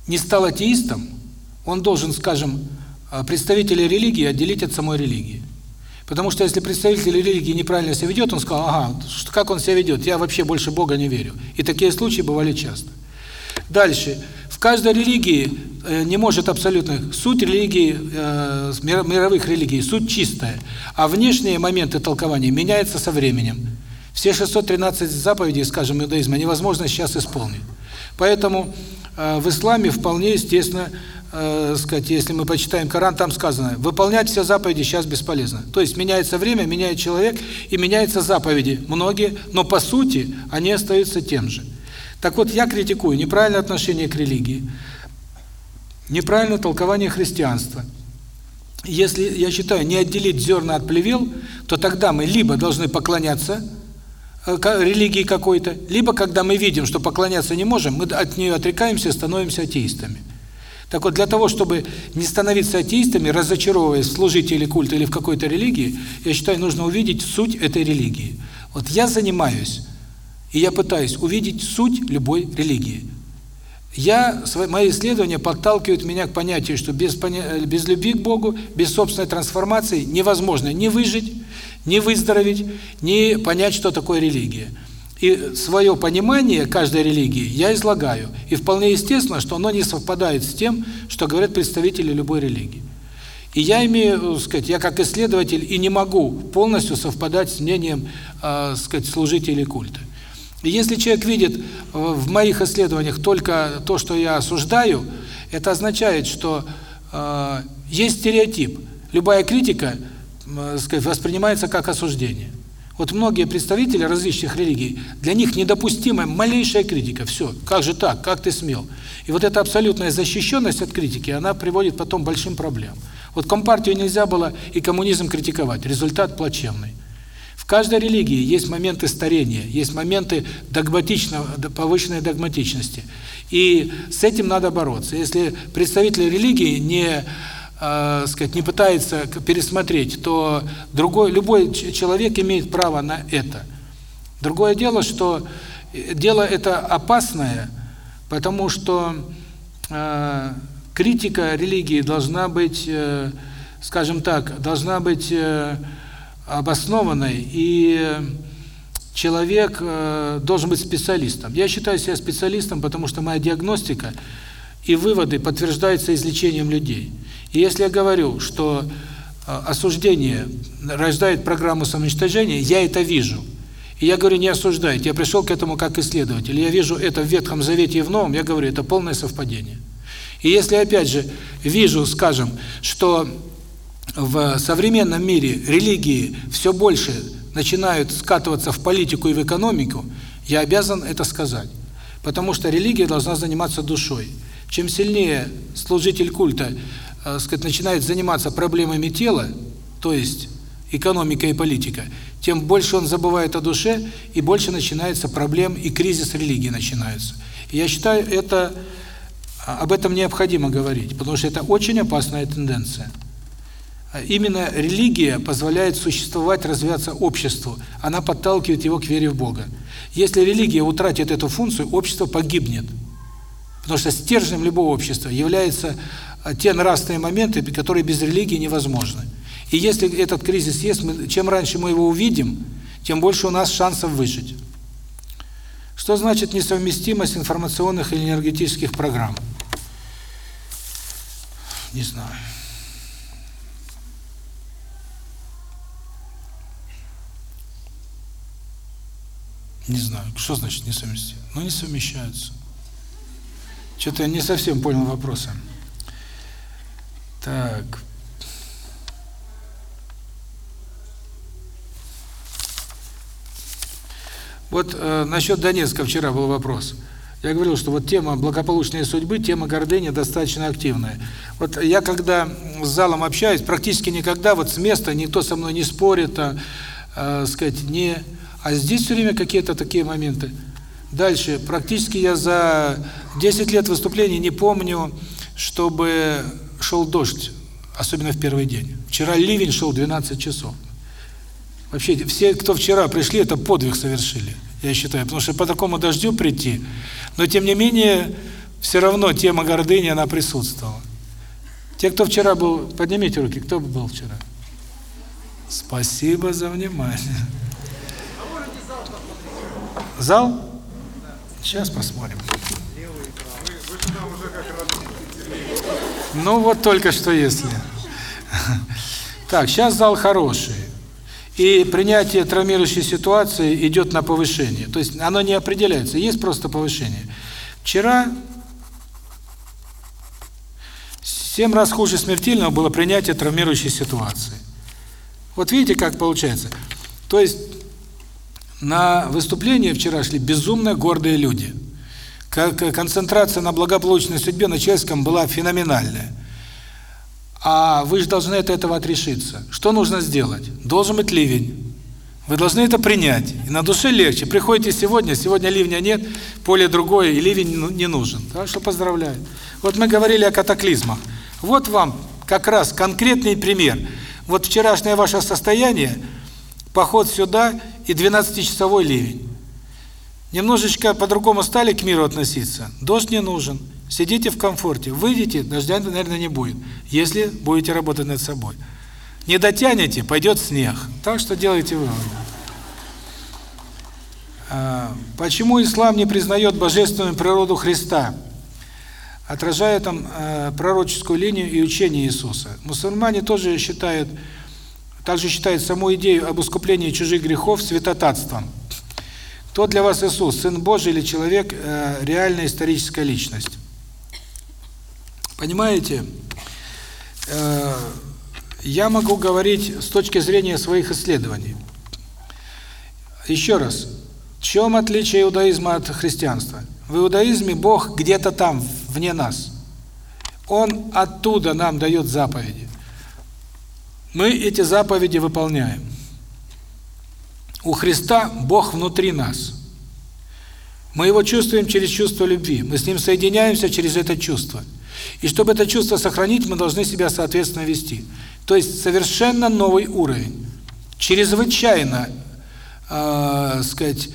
не стал атеистом, он должен, скажем, представителей религии отделить от самой религии. Потому что если представитель религии неправильно себя ведет, он сказал, ага, как он себя ведет, я вообще больше Бога не верю. И такие случаи бывали часто. Дальше. В каждой религии э, не может абсолютно... Суть религии, э, мир, мировых религий, суть чистая. А внешние моменты толкования меняются со временем. Все 613 заповедей, скажем, иудаизма невозможно сейчас исполнить. Поэтому э, в исламе вполне естественно э, сказать, если мы почитаем Коран, там сказано, выполнять все заповеди сейчас бесполезно. То есть меняется время, меняет человек, и меняются заповеди, многие, но по сути они остаются тем же. Так вот, я критикую неправильное отношение к религии, неправильное толкование христианства. Если, я считаю, не отделить зерна от плевел, то тогда мы либо должны поклоняться э, религии какой-то, либо когда мы видим, что поклоняться не можем, мы от нее отрекаемся и становимся атеистами. Так вот, для того, чтобы не становиться атеистами, разочаровываясь в служителе культа или в какой-то религии, я считаю, нужно увидеть суть этой религии. Вот я занимаюсь, и я пытаюсь увидеть суть любой религии. Я, мои исследования подталкивают меня к понятию, что без, без любви к Богу, без собственной трансформации невозможно ни выжить, ни выздороветь, ни понять, что такое религия. И свое понимание каждой религии я излагаю. И вполне естественно, что оно не совпадает с тем, что говорят представители любой религии. И я имею, сказать, я как исследователь и не могу полностью совпадать с мнением, э, сказать, служителей культа. И если человек видит в моих исследованиях только то, что я осуждаю, это означает, что э, есть стереотип. Любая критика, э, сказать, воспринимается как осуждение. Вот многие представители различных религий, для них недопустима малейшая критика. Все, как же так, как ты смел? И вот эта абсолютная защищенность от критики, она приводит потом к большим проблемам. Вот Компартию нельзя было и коммунизм критиковать, результат плачевный. В каждой религии есть моменты старения, есть моменты догматичного, повышенной догматичности. И с этим надо бороться. Если представители религии не э, сказать, не пытается пересмотреть, то другой, любой человек имеет право на это. Другое дело, что дело это опасное, потому что э, критика религии должна быть, э, скажем так, должна быть э, обоснованной, и человек э, должен быть специалистом. Я считаю себя специалистом, потому что моя диагностика и выводы подтверждаются излечением людей. И если я говорю, что э, осуждение рождает программу самоуничтожения, я это вижу. И я говорю, не осуждайте, я пришел к этому как исследователь. Я вижу это в Ветхом Завете и в Новом, я говорю, это полное совпадение. И если, опять же, вижу, скажем, что в современном мире религии все больше начинают скатываться в политику и в экономику, я обязан это сказать. Потому что религия должна заниматься душой. Чем сильнее служитель культа э, сказать, начинает заниматься проблемами тела, то есть экономика и политика, тем больше он забывает о душе, и больше начинается проблем, и кризис религии начинается. И я считаю, это об этом необходимо говорить, потому что это очень опасная тенденция. Именно религия позволяет существовать, развиваться обществу. Она подталкивает его к вере в Бога. Если религия утратит эту функцию, общество погибнет. Потому что стержнем любого общества являются а, те нравственные моменты, которые без религии невозможны. И если этот кризис есть, мы, чем раньше мы его увидим, тем больше у нас шансов выжить. Что значит несовместимость информационных и энергетических программ? Не знаю. Не знаю, что значит несовместимы? Ну, не совмещаются. Что-то я не совсем понял вопроса. Так. Вот э, насчет Донецка вчера был вопрос. Я говорил, что вот тема благополучной судьбы, тема гордыни достаточно активная. Вот я когда с залом общаюсь, практически никогда вот с места никто со мной не спорит, а, э, сказать, не а здесь все время какие-то такие моменты. Дальше. Практически я за 10 лет выступлений не помню, чтобы шел дождь, особенно в первый день. Вчера ливень шел 12 часов. Вообще, все, кто вчера пришли, это подвиг совершили, я считаю. Потому что по такому дождю прийти. Но, тем не менее, все равно тема гордыни, она присутствовала. Те, кто вчера был, поднимите руки, кто был вчера? Спасибо за внимание. Зал? Сейчас посмотрим. Ну вот только что если. Так, сейчас зал хороший. И принятие травмирующей ситуации идет на повышение. То есть оно не определяется, есть просто повышение. Вчера семь раз хуже смертельного было принятие травмирующей ситуации. Вот видите, как получается. То есть на выступление вчера шли безумно гордые люди. Как концентрация на благополучной судьбе на человеческом была феноменальная. А вы же должны от этого отрешиться. Что нужно сделать? Должен быть ливень. Вы должны это принять. И на душе легче. Приходите сегодня, сегодня ливня нет, поле другое, и ливень не нужен. Так что поздравляю. Вот мы говорили о катаклизмах. Вот вам как раз конкретный пример. Вот вчерашнее ваше состояние, поход сюда и 12-часовой ливень. Немножечко по-другому стали к миру относиться. Дождь не нужен. Сидите в комфорте. Выйдете, дождя, наверное, не будет, если будете работать над собой. Не дотянете, пойдет снег. Так что делайте выводы. А, почему ислам не признает божественную природу Христа? Отражая там э, пророческую линию и учение Иисуса. Мусульмане тоже считают, также считают саму идею об искуплении чужих грехов святотатством. Кто для вас Иисус, Сын Божий или человек, э, реальная историческая личность? Понимаете, э, я могу говорить с точки зрения своих исследований. Еще раз, в чем отличие иудаизма от христианства? В иудаизме Бог где-то там, вне нас. Он оттуда нам дает заповеди. Мы эти заповеди выполняем. У Христа Бог внутри нас. Мы его чувствуем через чувство любви. Мы с ним соединяемся через это чувство. И чтобы это чувство сохранить, мы должны себя соответственно вести. То есть совершенно новый уровень. Чрезвычайно, э, сказать,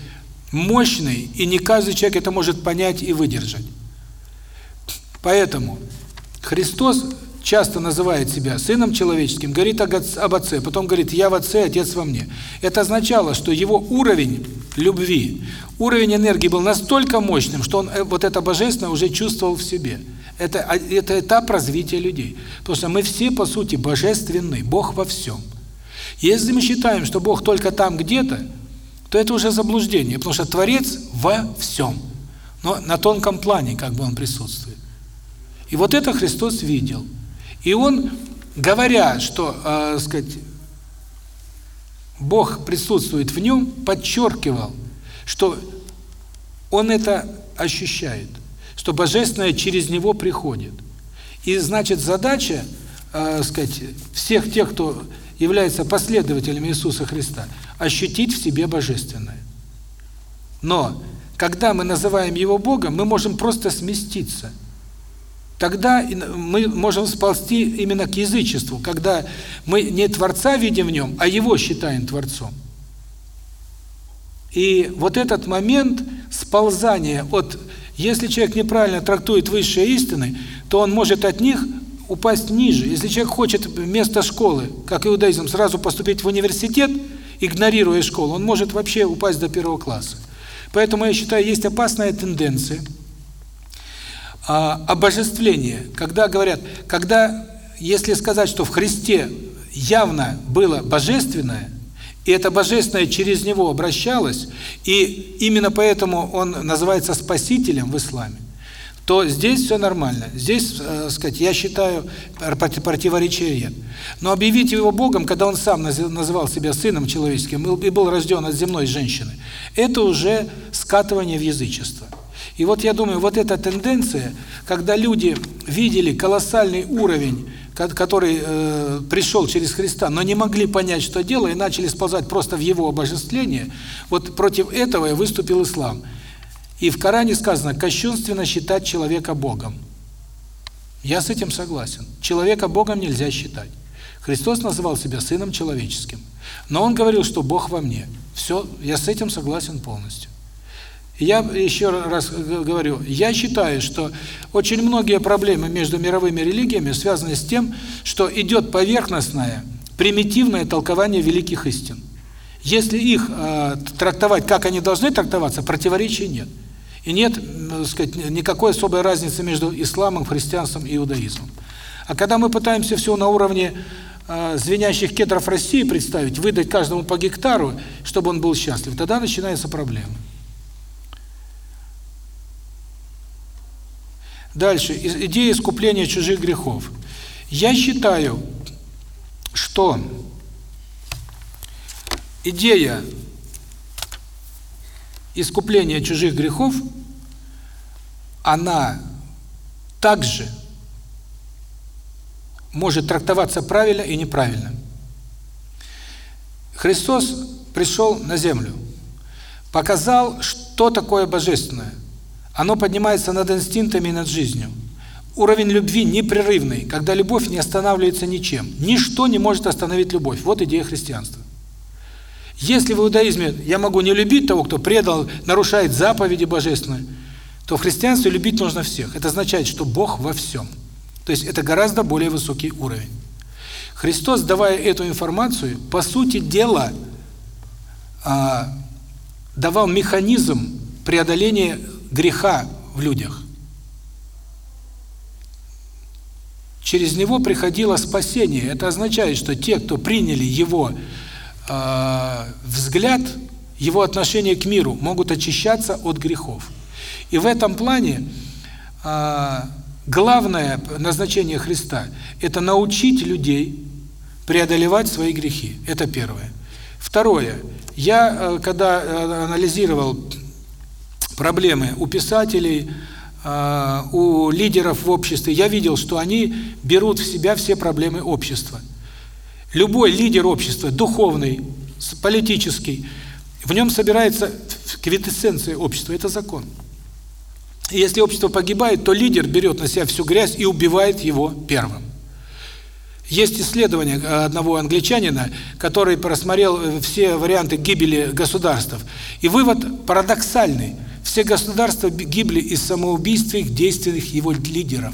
мощный, и не каждый человек это может понять и выдержать. Поэтому Христос часто называет себя Сыном Человеческим, говорит об Отце, потом говорит «Я в Отце, Отец во мне». Это означало, что его уровень любви, уровень энергии был настолько мощным, что он э, вот это Божественное уже чувствовал в себе. Это, а, это этап развития людей. Потому что мы все, по сути, божественны, Бог во всем. Если мы считаем, что Бог только там где-то, то это уже заблуждение, потому что Творец во всем. Но на тонком плане как бы Он присутствует. И вот это Христос видел. И Он, говоря, что, э, сказать, Бог присутствует в нем, подчеркивал, что Он это ощущает, что Божественное через него приходит. И значит задача, э, сказать, всех тех, кто является последователями Иисуса Христа, ощутить в себе Божественное. Но, когда мы называем Его Богом, мы можем просто сместиться. Тогда мы можем сползти именно к язычеству, когда мы не Творца видим в Нем, а Его считаем Творцом. И вот этот момент сползания от... Если человек неправильно трактует высшие истины, то он может от них упасть ниже. Если человек хочет вместо школы, как иудаизм, сразу поступить в университет, игнорируя школу, он может вообще упасть до первого класса. Поэтому я считаю, есть опасная тенденция а, обожествления. Когда говорят, когда, если сказать, что в Христе явно было божественное, и это божественное через него обращалось, и именно поэтому он называется спасителем в исламе, то здесь все нормально. Здесь, э, сказать, я считаю, противоречия нет. Но объявить его Богом, когда он сам называл себя сыном человеческим и был рожден от земной женщины, это уже скатывание в язычество. И вот я думаю, вот эта тенденция, когда люди видели колоссальный уровень, который э, пришел через Христа, но не могли понять, что дело, и начали сползать просто в его обожествление, вот против этого и выступил ислам. И в Коране сказано, кощунственно считать человека Богом. Я с этим согласен. Человека Богом нельзя считать. Христос называл себя Сыном Человеческим. Но Он говорил, что Бог во мне. Все, я с этим согласен полностью. Я еще раз говорю, я считаю, что очень многие проблемы между мировыми религиями связаны с тем, что идет поверхностное примитивное толкование великих истин. Если их э, трактовать, как они должны трактоваться, противоречий нет. И нет, э, сказать, никакой особой разницы между исламом, христианством и иудаизмом. А когда мы пытаемся все на уровне э, звенящих кедров России представить, выдать каждому по гектару, чтобы он был счастлив, тогда начинается проблема. Дальше. Идея искупления чужих грехов. Я считаю, что идея искупления чужих грехов, она также может трактоваться правильно и неправильно. Христос пришел на землю, показал, что такое божественное. Оно поднимается над инстинктами и над жизнью. Уровень любви непрерывный, когда любовь не останавливается ничем. Ничто не может остановить любовь. Вот идея христианства. Если в иудаизме я могу не любить того, кто предал, нарушает заповеди божественные, то в христианстве любить нужно всех. Это означает, что Бог во всем. То есть это гораздо более высокий уровень. Христос, давая эту информацию, по сути дела, а, давал механизм преодоления греха в людях. Через него приходило спасение. Это означает, что те, кто приняли его э, взгляд, его отношение к миру, могут очищаться от грехов. И в этом плане э, главное назначение Христа – это научить людей преодолевать свои грехи. Это первое. Второе. Я, э, когда э, анализировал проблемы у писателей, э, у лидеров в обществе, я видел, что они берут в себя все проблемы общества. Любой лидер общества, духовный, политический, в нем собирается квитэссенция общества, это закон. И если общество погибает, то лидер берет на себя всю грязь и убивает его первым. Есть исследование одного англичанина, который просмотрел все варианты гибели государств. И вывод парадоксальный. Все государства гибли из самоубийственных действенных его лидеров.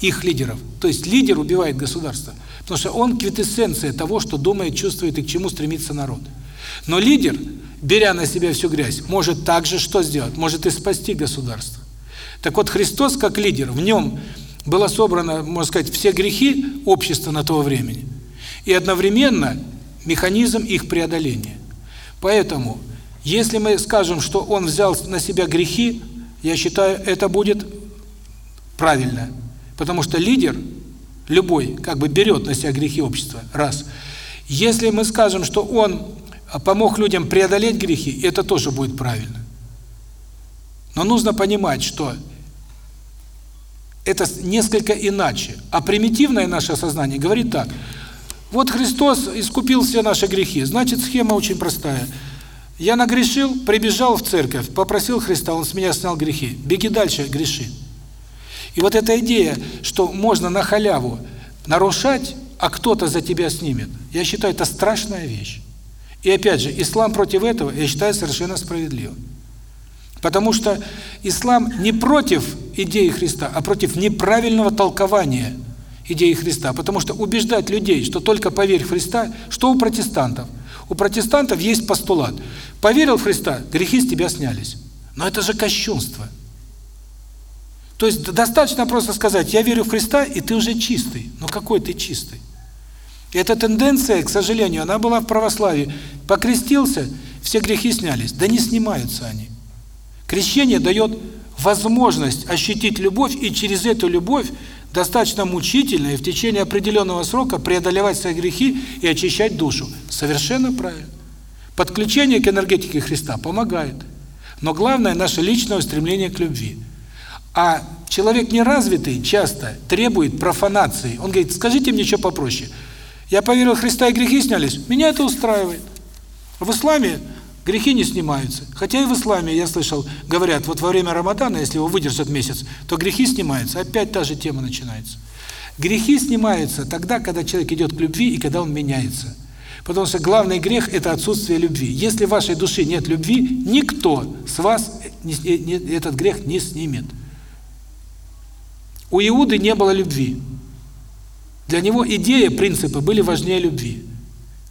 Их лидеров. То есть лидер убивает государство. Потому что он квитэссенция того, что думает, чувствует и к чему стремится народ. Но лидер, беря на себя всю грязь, может также что сделать? Может и спасти государство. Так вот, Христос как лидер, в нем было собрано, можно сказать, все грехи общества на того времени. И одновременно механизм их преодоления. Поэтому если мы скажем, что он взял на себя грехи, я считаю, это будет правильно. Потому что лидер, любой, как бы берет на себя грехи общества. Раз. Если мы скажем, что он помог людям преодолеть грехи, это тоже будет правильно. Но нужно понимать, что это несколько иначе. А примитивное наше сознание говорит так. Вот Христос искупил все наши грехи. Значит, схема очень простая. Я нагрешил, прибежал в церковь, попросил Христа, Он с меня снял грехи. Беги дальше, греши. И вот эта идея, что можно на халяву нарушать, а кто-то за тебя снимет, я считаю, это страшная вещь. И опять же, ислам против этого, я считаю, совершенно справедливым. Потому что ислам не против идеи Христа, а против неправильного толкования идеи Христа. Потому что убеждать людей, что только поверь в Христа, что у протестантов – у протестантов есть постулат. Поверил в Христа, грехи с тебя снялись. Но это же кощунство. То есть достаточно просто сказать, я верю в Христа, и ты уже чистый. Но какой ты чистый? Эта тенденция, к сожалению, она была в православии. Покрестился, все грехи снялись. Да не снимаются они. Крещение дает возможность ощутить любовь, и через эту любовь достаточно мучительно и в течение определенного срока преодолевать свои грехи и очищать душу. Совершенно правильно. Подключение к энергетике Христа помогает. Но главное наше личное устремление к любви. А человек неразвитый часто требует профанации. Он говорит, скажите мне что попроще. Я поверил Христа и грехи снялись. Меня это устраивает. В исламе грехи не снимаются. Хотя и в исламе, я слышал, говорят, вот во время Рамадана, если его выдержат месяц, то грехи снимаются. Опять та же тема начинается. Грехи снимаются тогда, когда человек идет к любви и когда он меняется. Потому что главный грех – это отсутствие любви. Если в вашей душе нет любви, никто с вас этот грех не снимет. У Иуды не было любви. Для него идея, принципы были важнее любви.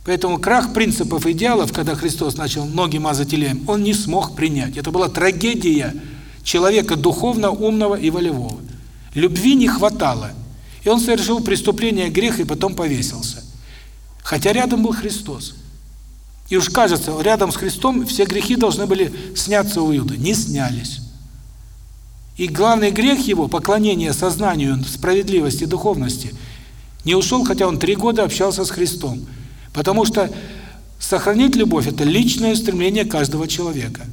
Поэтому крах принципов идеалов, когда Христос начал ноги мазать илеем, он не смог принять. Это была трагедия человека духовно умного и волевого. Любви не хватало. И он совершил преступление, грех и потом повесился. Хотя рядом был Христос. И уж кажется, рядом с Христом все грехи должны были сняться у Иуды. Не снялись. И главный грех его, поклонение сознанию справедливости, духовности, не ушел, хотя он три года общался с Христом. Потому что сохранить любовь – это личное стремление каждого человека.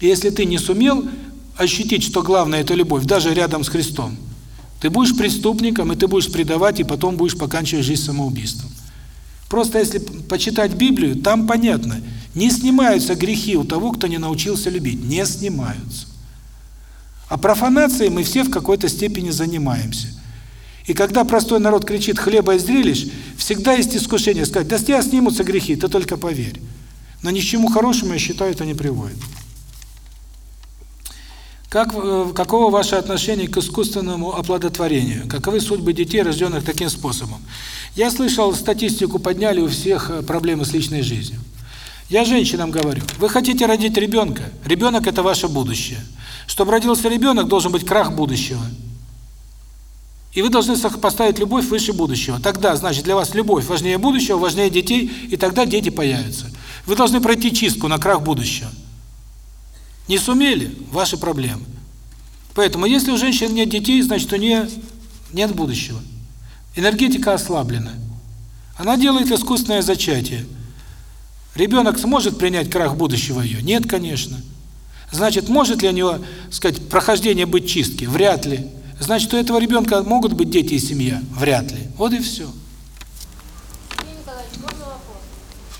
И если ты не сумел ощутить, что главное – это любовь, даже рядом с Христом, ты будешь преступником, и ты будешь предавать, и потом будешь поканчивать жизнь самоубийством. Просто если почитать Библию, там понятно, не снимаются грехи у того, кто не научился любить, не снимаются. А профанацией мы все в какой-то степени занимаемся. И когда простой народ кричит «хлеба и зрелищ», всегда есть искушение сказать «да с тебя снимутся грехи, ты только поверь». Но ни к чему хорошему, я считаю, это не приводит. Как, э, каково ваше отношение к искусственному оплодотворению? Каковы судьбы детей, рожденных таким способом? Я слышал, статистику подняли у всех э, проблемы с личной жизнью. Я женщинам говорю, вы хотите родить ребенка, ребенок – это ваше будущее. Чтобы родился ребенок, должен быть крах будущего. И вы должны поставить любовь выше будущего. Тогда, значит, для вас любовь важнее будущего, важнее детей, и тогда дети появятся. Вы должны пройти чистку на крах будущего. Не сумели – ваши проблемы. Поэтому, если у женщин нет детей, значит, у нее нет будущего. Энергетика ослаблена. Она делает искусственное зачатие. Ребенок сможет принять крах будущего ее? Нет, конечно. Значит, может ли у него, сказать, прохождение быть чистки? Вряд ли. Значит, у этого ребенка могут быть дети и семья? Вряд ли. Вот и все. Евгений Николаевич, можно вопрос?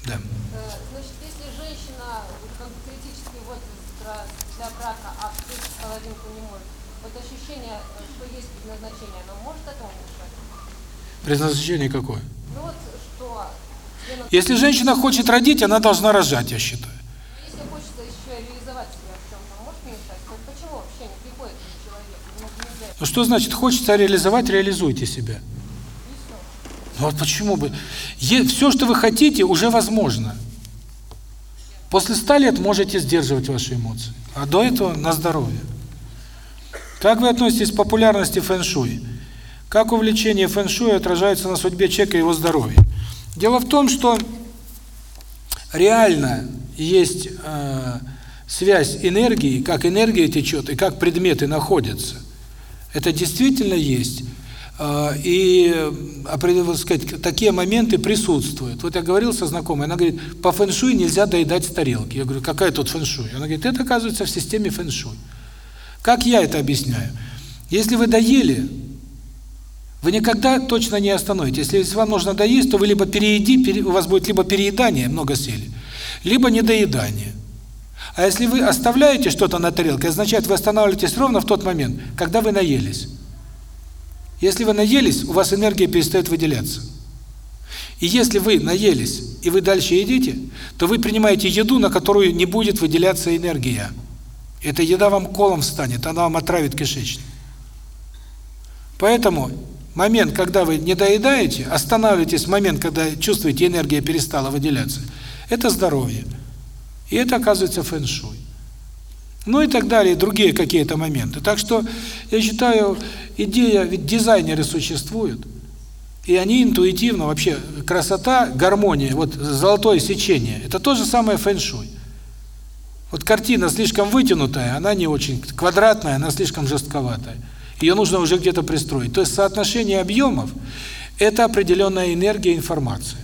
Да. Э, Значит, если женщина как бы критический возраст для- брака, а встретить половинку не может, вот ощущение, э, что есть предназначение, оно может этому мешать? Предназначение какое? Ну вот, что Если женщина хочет родить, она должна рожать, я считаю. если хочется еще реализовать себя в чем-то, может мешать? Вот почему вообще не приходит к человеку? Ну, нельзя. Ну что значит, хочется реализовать, реализуйте себя. Ну вот почему бы? Все, что вы хотите, уже возможно. После ста лет можете сдерживать ваши эмоции, а до этого на здоровье. Как вы относитесь к популярности фэн-шуй? Как увлечение фэн-шуй отражается на судьбе человека и его здоровье? Дело в том, что реально есть э, связь энергии, как энергия течет и как предметы находятся. Это действительно есть. Э, И, определенно сказать, такие моменты присутствуют. Вот я говорил со знакомой, она говорит, по фэншуй нельзя доедать с тарелки. Я говорю, какая тут фэншуй? Она говорит, это оказывается в системе фэншуй. Как я это объясняю? Если вы доели, вы никогда точно не остановитесь. Если вам нужно доесть, то вы либо перееди, пере- у вас будет либо переедание, много съели, либо недоедание. А если вы оставляете что-то на тарелке, означает, вы останавливаетесь ровно в тот момент, когда вы наелись. Если вы наелись, у вас энергия перестает выделяться. И если вы наелись, и вы дальше едите, то вы принимаете еду, на которую не будет выделяться энергия. Эта еда вам колом встанет, она вам отравит кишечник. Поэтому момент, когда вы не доедаете, останавливаетесь в момент, когда чувствуете, энергия перестала выделяться, это здоровье. И это оказывается фэн-шуй. Ну и так далее, другие какие-то моменты. Так что я считаю, идея, ведь дизайнеры существуют, и они интуитивно, вообще, красота, гармония, вот золотое сечение, это то же самое фэн-шуй. Вот картина слишком вытянутая, она не очень квадратная, она слишком жестковатая. Ее нужно уже где-то пристроить. То есть соотношение объемов – это определенная энергия информации.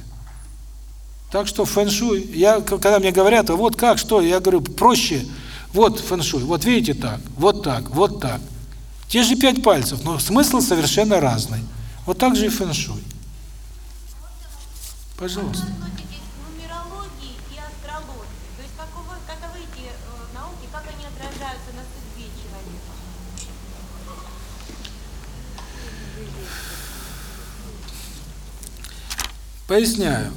Так что фэн-шуй, я, когда мне говорят, а вот как, что, я говорю, проще, вот фэн-шуй, вот видите так, вот так, вот так. Те же пять пальцев, но смысл совершенно разный. Вот так же и фэн-шуй. Пожалуйста. Эти э? Поясняю.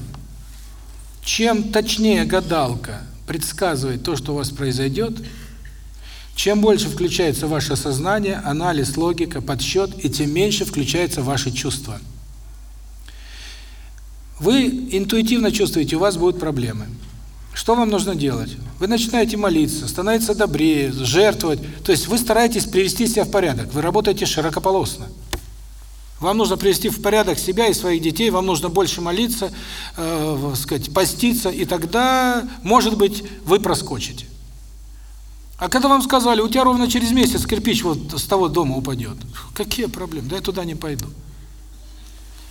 Чем точнее гадалка предсказывает то, что у вас произойдет, чем больше включается ваше сознание, анализ, логика, подсчет, и тем меньше включается ваши чувства. Вы интуитивно чувствуете, у вас будут проблемы. Что вам нужно делать? Вы начинаете молиться, становиться добрее, жертвовать. То есть вы стараетесь привести себя в порядок. Вы работаете широкополосно. Вам нужно привести в порядок себя и своих детей, вам нужно больше молиться, э, сказать, поститься, и тогда, может быть, вы проскочите. А когда вам сказали, у тебя ровно через месяц кирпич вот с того дома упадет, какие проблемы? Да я туда не пойду.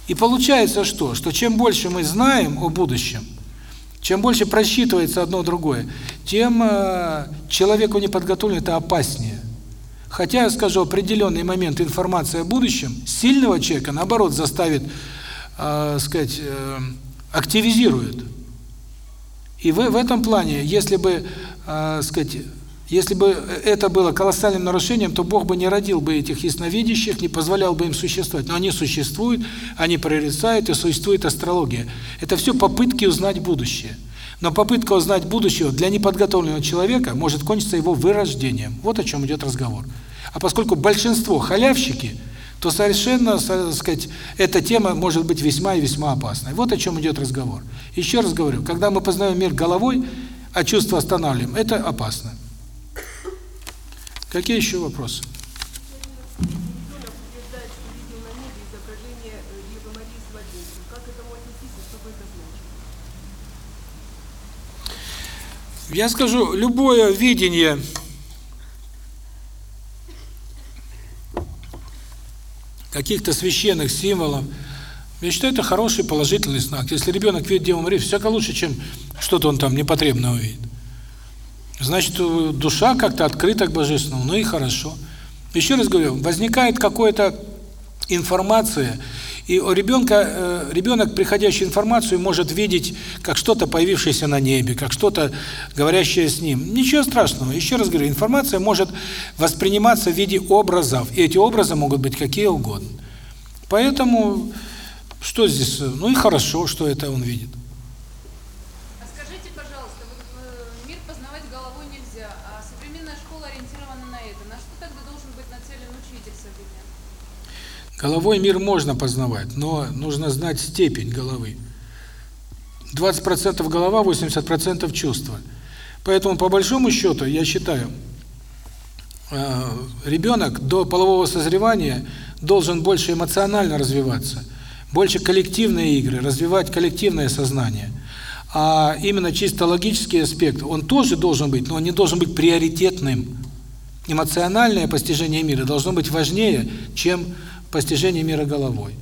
И получается что? Что чем больше мы знаем о будущем, чем больше просчитывается одно другое, тем э, человеку неподготовленному это опаснее. Хотя я скажу, определенный момент информации о будущем сильного человека, наоборот, заставит, э, сказать, э, активизирует. И в, в этом плане, если бы, э, сказать, если бы это было колоссальным нарушением, то Бог бы не родил бы этих ясновидящих, не позволял бы им существовать. Но они существуют, они прорицают, и существует астрология. Это все попытки узнать будущее. Но попытка узнать будущее для неподготовленного человека может кончиться его вырождением. Вот о чем идет разговор. А поскольку большинство халявщики, то совершенно, так сказать, эта тема может быть весьма и весьма опасной. Вот о чем идет разговор. Еще раз говорю, когда мы познаем мир головой, а чувства останавливаем, это опасно. Какие еще вопросы? Ребенок утверждает, что видел на небе изображение э, Девы Марии с младенцем. Как к этому отнестись и что бы это значило? Я скажу, любое видение каких-то священных символов, я считаю, это хороший положительный знак. Если ребенок видит Деву Марию, всяко лучше, чем что-то он там непотребное увидит. Значит, душа как-то открыта к Божественному, ну и хорошо. Еще раз говорю, возникает какая-то информация, и у ребенка, э, ребенок, приходящую информацию, может видеть как что-то появившееся на небе, как что-то говорящее с ним. Ничего страшного. Еще раз говорю, информация может восприниматься в виде образов, и эти образы могут быть какие угодно. Поэтому, что здесь? Ну и хорошо, что это он видит. А скажите, пожалуйста, вот, э, мир познавать головой нельзя, а современная школа ориентирована на это. На что тогда должен быть нацелен учитель современный? Головой мир можно познавать, но нужно знать степень головы. 20% голова, 80% чувства. Поэтому, по большому счету, я считаю, э, ребенок до полового созревания должен больше эмоционально развиваться, больше коллективные игры, развивать коллективное сознание. А именно чисто логический аспект, он тоже должен быть, но он не должен быть приоритетным. Эмоциональное постижение мира должно быть важнее, чем постижение мира головой.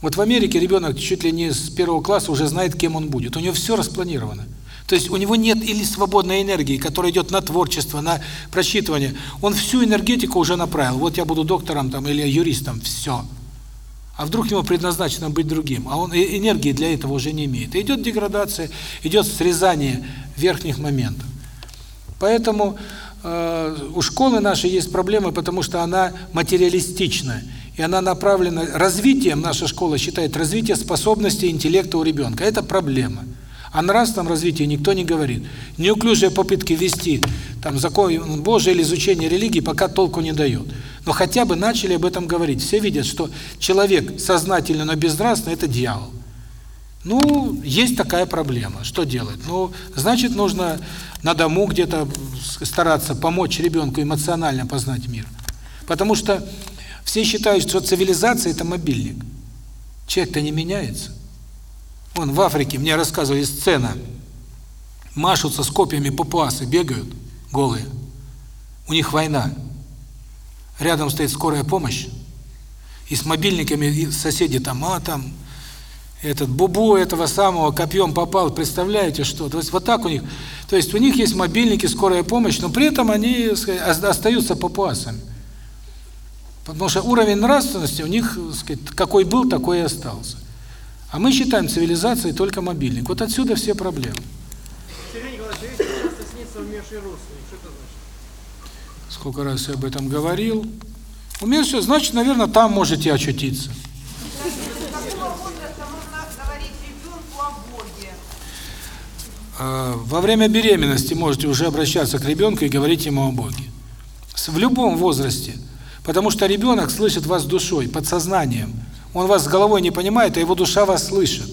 Вот в Америке ребенок чуть ли не с первого класса уже знает, кем он будет. У него все распланировано. То есть у него нет или свободной энергии, которая идет на творчество, на просчитывание. Он всю энергетику уже направил. Вот я буду доктором там или юристом, все. А вдруг ему предназначено быть другим, а он энергии для этого уже не имеет. Идет деградация, идет срезание верхних моментов. Поэтому э, у школы нашей есть проблемы, потому что она материалистичная. И она направлена, развитием наша школа считает развитие способностей интеллекта у ребенка. Это проблема. О нравственном развитии никто не говорит. Неуклюжие попытки ввести там закон Божий или изучение религии пока толку не дает. Но хотя бы начали об этом говорить. Все видят, что человек сознательный, но безнравственный – это дьявол. Ну, есть такая проблема. Что делать? Ну, значит, нужно на дому где-то стараться помочь ребенку эмоционально познать мир. Потому что все считают, что цивилизация – это мобильник. Человек-то не меняется. Вон в Африке мне рассказывали сцена. Машутся с копьями папуасы, бегают голые. У них война. Рядом стоит скорая помощь. И с мобильниками соседи там, а там, этот бубу этого самого копьем попал, представляете что? То есть вот так у них. То есть у них есть мобильники, скорая помощь, но при этом они остаются папуасами. Потому что уровень нравственности у них, сказать, какой был, такой и остался. А мы считаем цивилизацией только мобильник. Вот отсюда все проблемы. Сергей Николаевич, а если часто снится умерший родственник, что это значит? Сколько раз я об этом говорил. Умерший, значит, наверное, там можете очутиться. А, во время беременности можете уже обращаться к ребенку и говорить ему о Боге. В любом возрасте. Потому что ребенок слышит вас душой, подсознанием. Он вас с головой не понимает, а его душа вас слышит.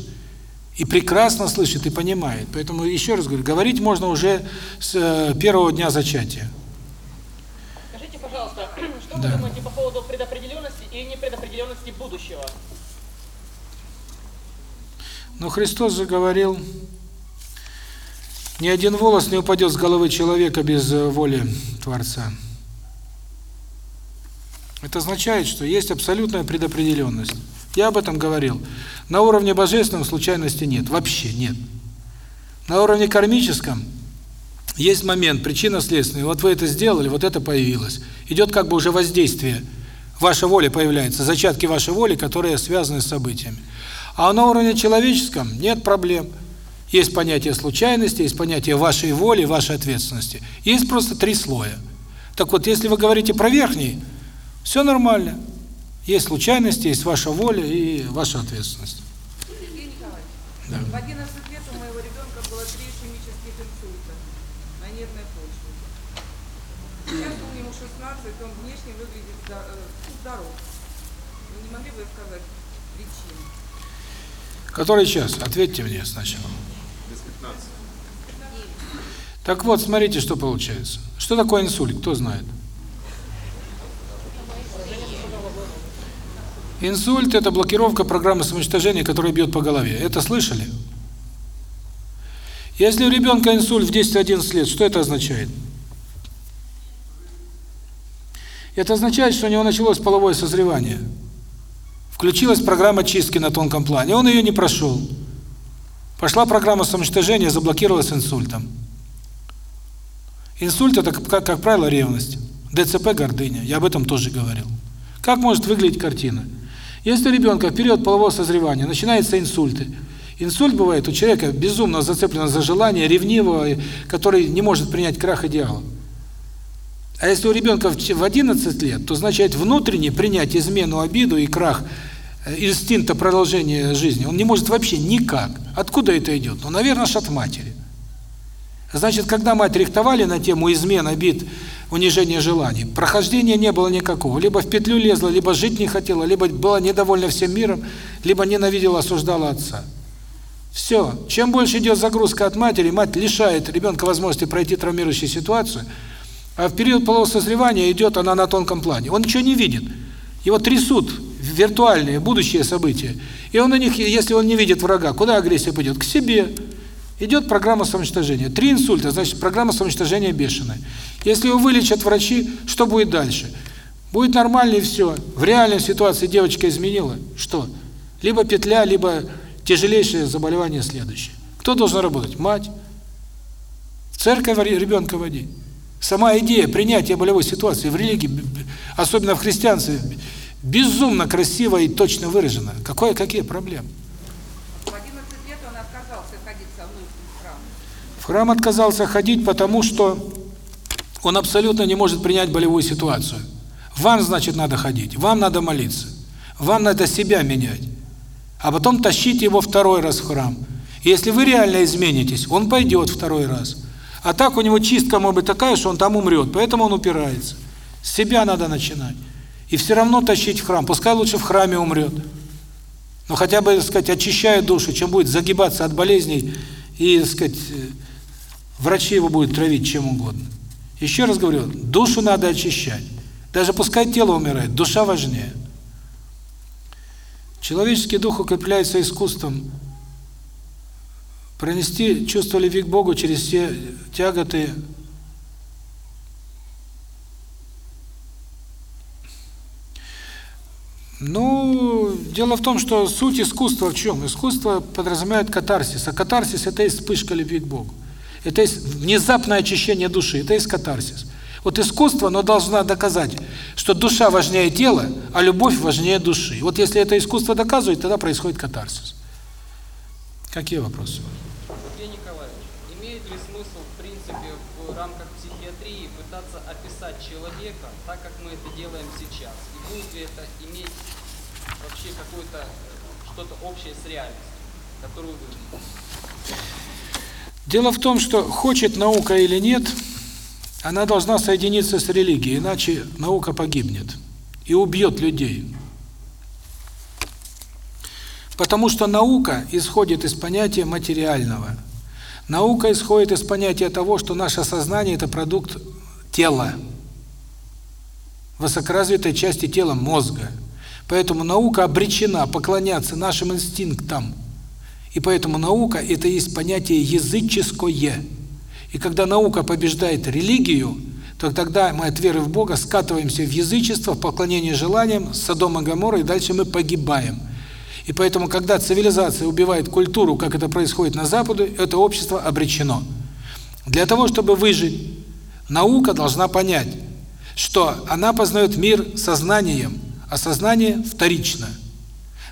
И прекрасно слышит и понимает. Поэтому, еще раз говорю, говорить можно уже с э, первого дня зачатия. Скажите, пожалуйста, что Да. вы думаете по поводу предопределенности и непредопределенности будущего? Но Христос же говорил, ни один волос не упадет с головы человека без э, воли Творца. Это означает, что есть абсолютная предопределенность. Я об этом говорил. На уровне божественном случайности нет, вообще нет. На уровне кармическом есть момент, причинно-следственный. Вот вы это сделали, вот это появилось. Идет как бы уже воздействие. Ваша воля появляется, зачатки вашей воли, которые связаны с событиями. А на уровне человеческом нет проблем. Есть понятие случайности, есть понятие вашей воли, вашей ответственности. Есть просто три слоя. Так вот, если вы говорите про верхний, все нормально. Есть случайности, есть ваша воля и ваша ответственность. Сергей Николаевич, Да. в 11 лет у моего ребенка было три ишемических инсульта на нервной почве. Сейчас у него 16, он внешне выглядит э, здоров. Вы не могли бы сказать причину? Который час? Ответьте мне сначала. Так вот, смотрите, что получается. Что такое инсульт? Кто знает? Инсульт – это блокировка программы самоуничтожения, которая бьет по голове. Это слышали? Если у ребенка инсульт в 10-11 лет, что это означает? Это означает, что у него началось половое созревание. Включилась программа чистки на тонком плане. Он ее не прошел. Пошла программа самоуничтожения, заблокировалась инсультом. Инсульт – это, как, как правило, ревность. ДЦП – гордыня. Я об этом тоже говорил. Как может выглядеть картина? Если у ребенка в период полового созревания начинаются инсульты, инсульт бывает у человека безумно зацеплено за желание, ревнивого, который не может принять крах идеала. А если у ребенка в ч- в 11 лет, то значит внутренне принять измену, обиду и крах э, инстинкта продолжения жизни, он не может вообще никак. Откуда это идет? Ну, наверное, от матери. Значит, когда мать рихтовали на тему измен, обид, унижения желаний, прохождения не было никакого. Либо в петлю лезла, либо жить не хотела, либо была недовольна всем миром, либо ненавидела, осуждала отца. Все. Чем больше идет загрузка от матери, мать лишает ребенка возможности пройти травмирующую ситуацию, а в период полового созревания идет она на тонком плане. Он ничего не видит. Его трясут виртуальные, будущие события. И он на них, если он не видит врага, куда агрессия пойдет? К себе. Идет программа самоуничтожения. Три инсульта, значит, программа самоуничтожения бешеная. Если его вылечат врачи, что будет дальше? Будет нормально и все. В реальной ситуации девочка изменила. Что? Либо петля, либо тяжелейшее заболевание следующее. Кто должен работать? Мать. Церковь ребенка водить. Сама идея принятия болевой ситуации в религии, особенно в христианстве, безумно красиво и точно выражена. Какие проблемы? В 11 лет он отказался ходить со мной в храм. В храм отказался ходить, потому что он абсолютно не может принять болевую ситуацию. Вам, значит, надо ходить, вам надо молиться, вам надо себя менять, а потом тащить его второй раз в храм. И если вы реально изменитесь, он пойдет второй раз. А так у него чистка может быть такая, что он там умрет, поэтому он упирается. С себя надо начинать. И все равно тащить в храм, пускай лучше в храме умрет. Но хотя бы, так сказать, очищая душу, чем будет загибаться от болезней и, так сказать, э, врачи его будут травить чем угодно. Еще раз говорю, душу надо очищать. Даже пускай тело умирает, душа важнее. Человеческий дух укрепляется искусством пронести чувство любви к Богу через все тяготы. Ну, дело в том, что суть искусства в чем? Искусство подразумевает катарсис, а катарсис – это и вспышка любви к Богу. Это есть внезапное очищение души, это есть катарсис. Вот искусство, оно должно доказать, что душа важнее тела, а любовь важнее души. Вот если это искусство доказывает, тогда происходит катарсис. Какие вопросы? Евгений Николаевич, имеет ли смысл, в принципе, в рамках психиатрии пытаться описать человека так, как мы это делаем сейчас? И будет ли это иметь вообще какое-то, э, что-то общее с реальностью, которую вы? Дело в том, что хочет наука или нет, она должна соединиться с религией, иначе наука погибнет и убьет людей. Потому что наука исходит из понятия материального. Наука исходит из понятия того, что наше сознание – это продукт тела, высокоразвитой части тела мозга. Поэтому наука обречена поклоняться нашим инстинктам. И поэтому наука – это есть понятие языческое. И когда наука побеждает религию, то тогда мы от веры в Бога скатываемся в язычество, в поклонение желаниям, Содом и Гоморра, и дальше мы погибаем. И поэтому, когда цивилизация убивает культуру, как это происходит на Западе, это общество обречено. Для того, чтобы выжить, наука должна понять, что она познает мир сознанием, а сознание вторично.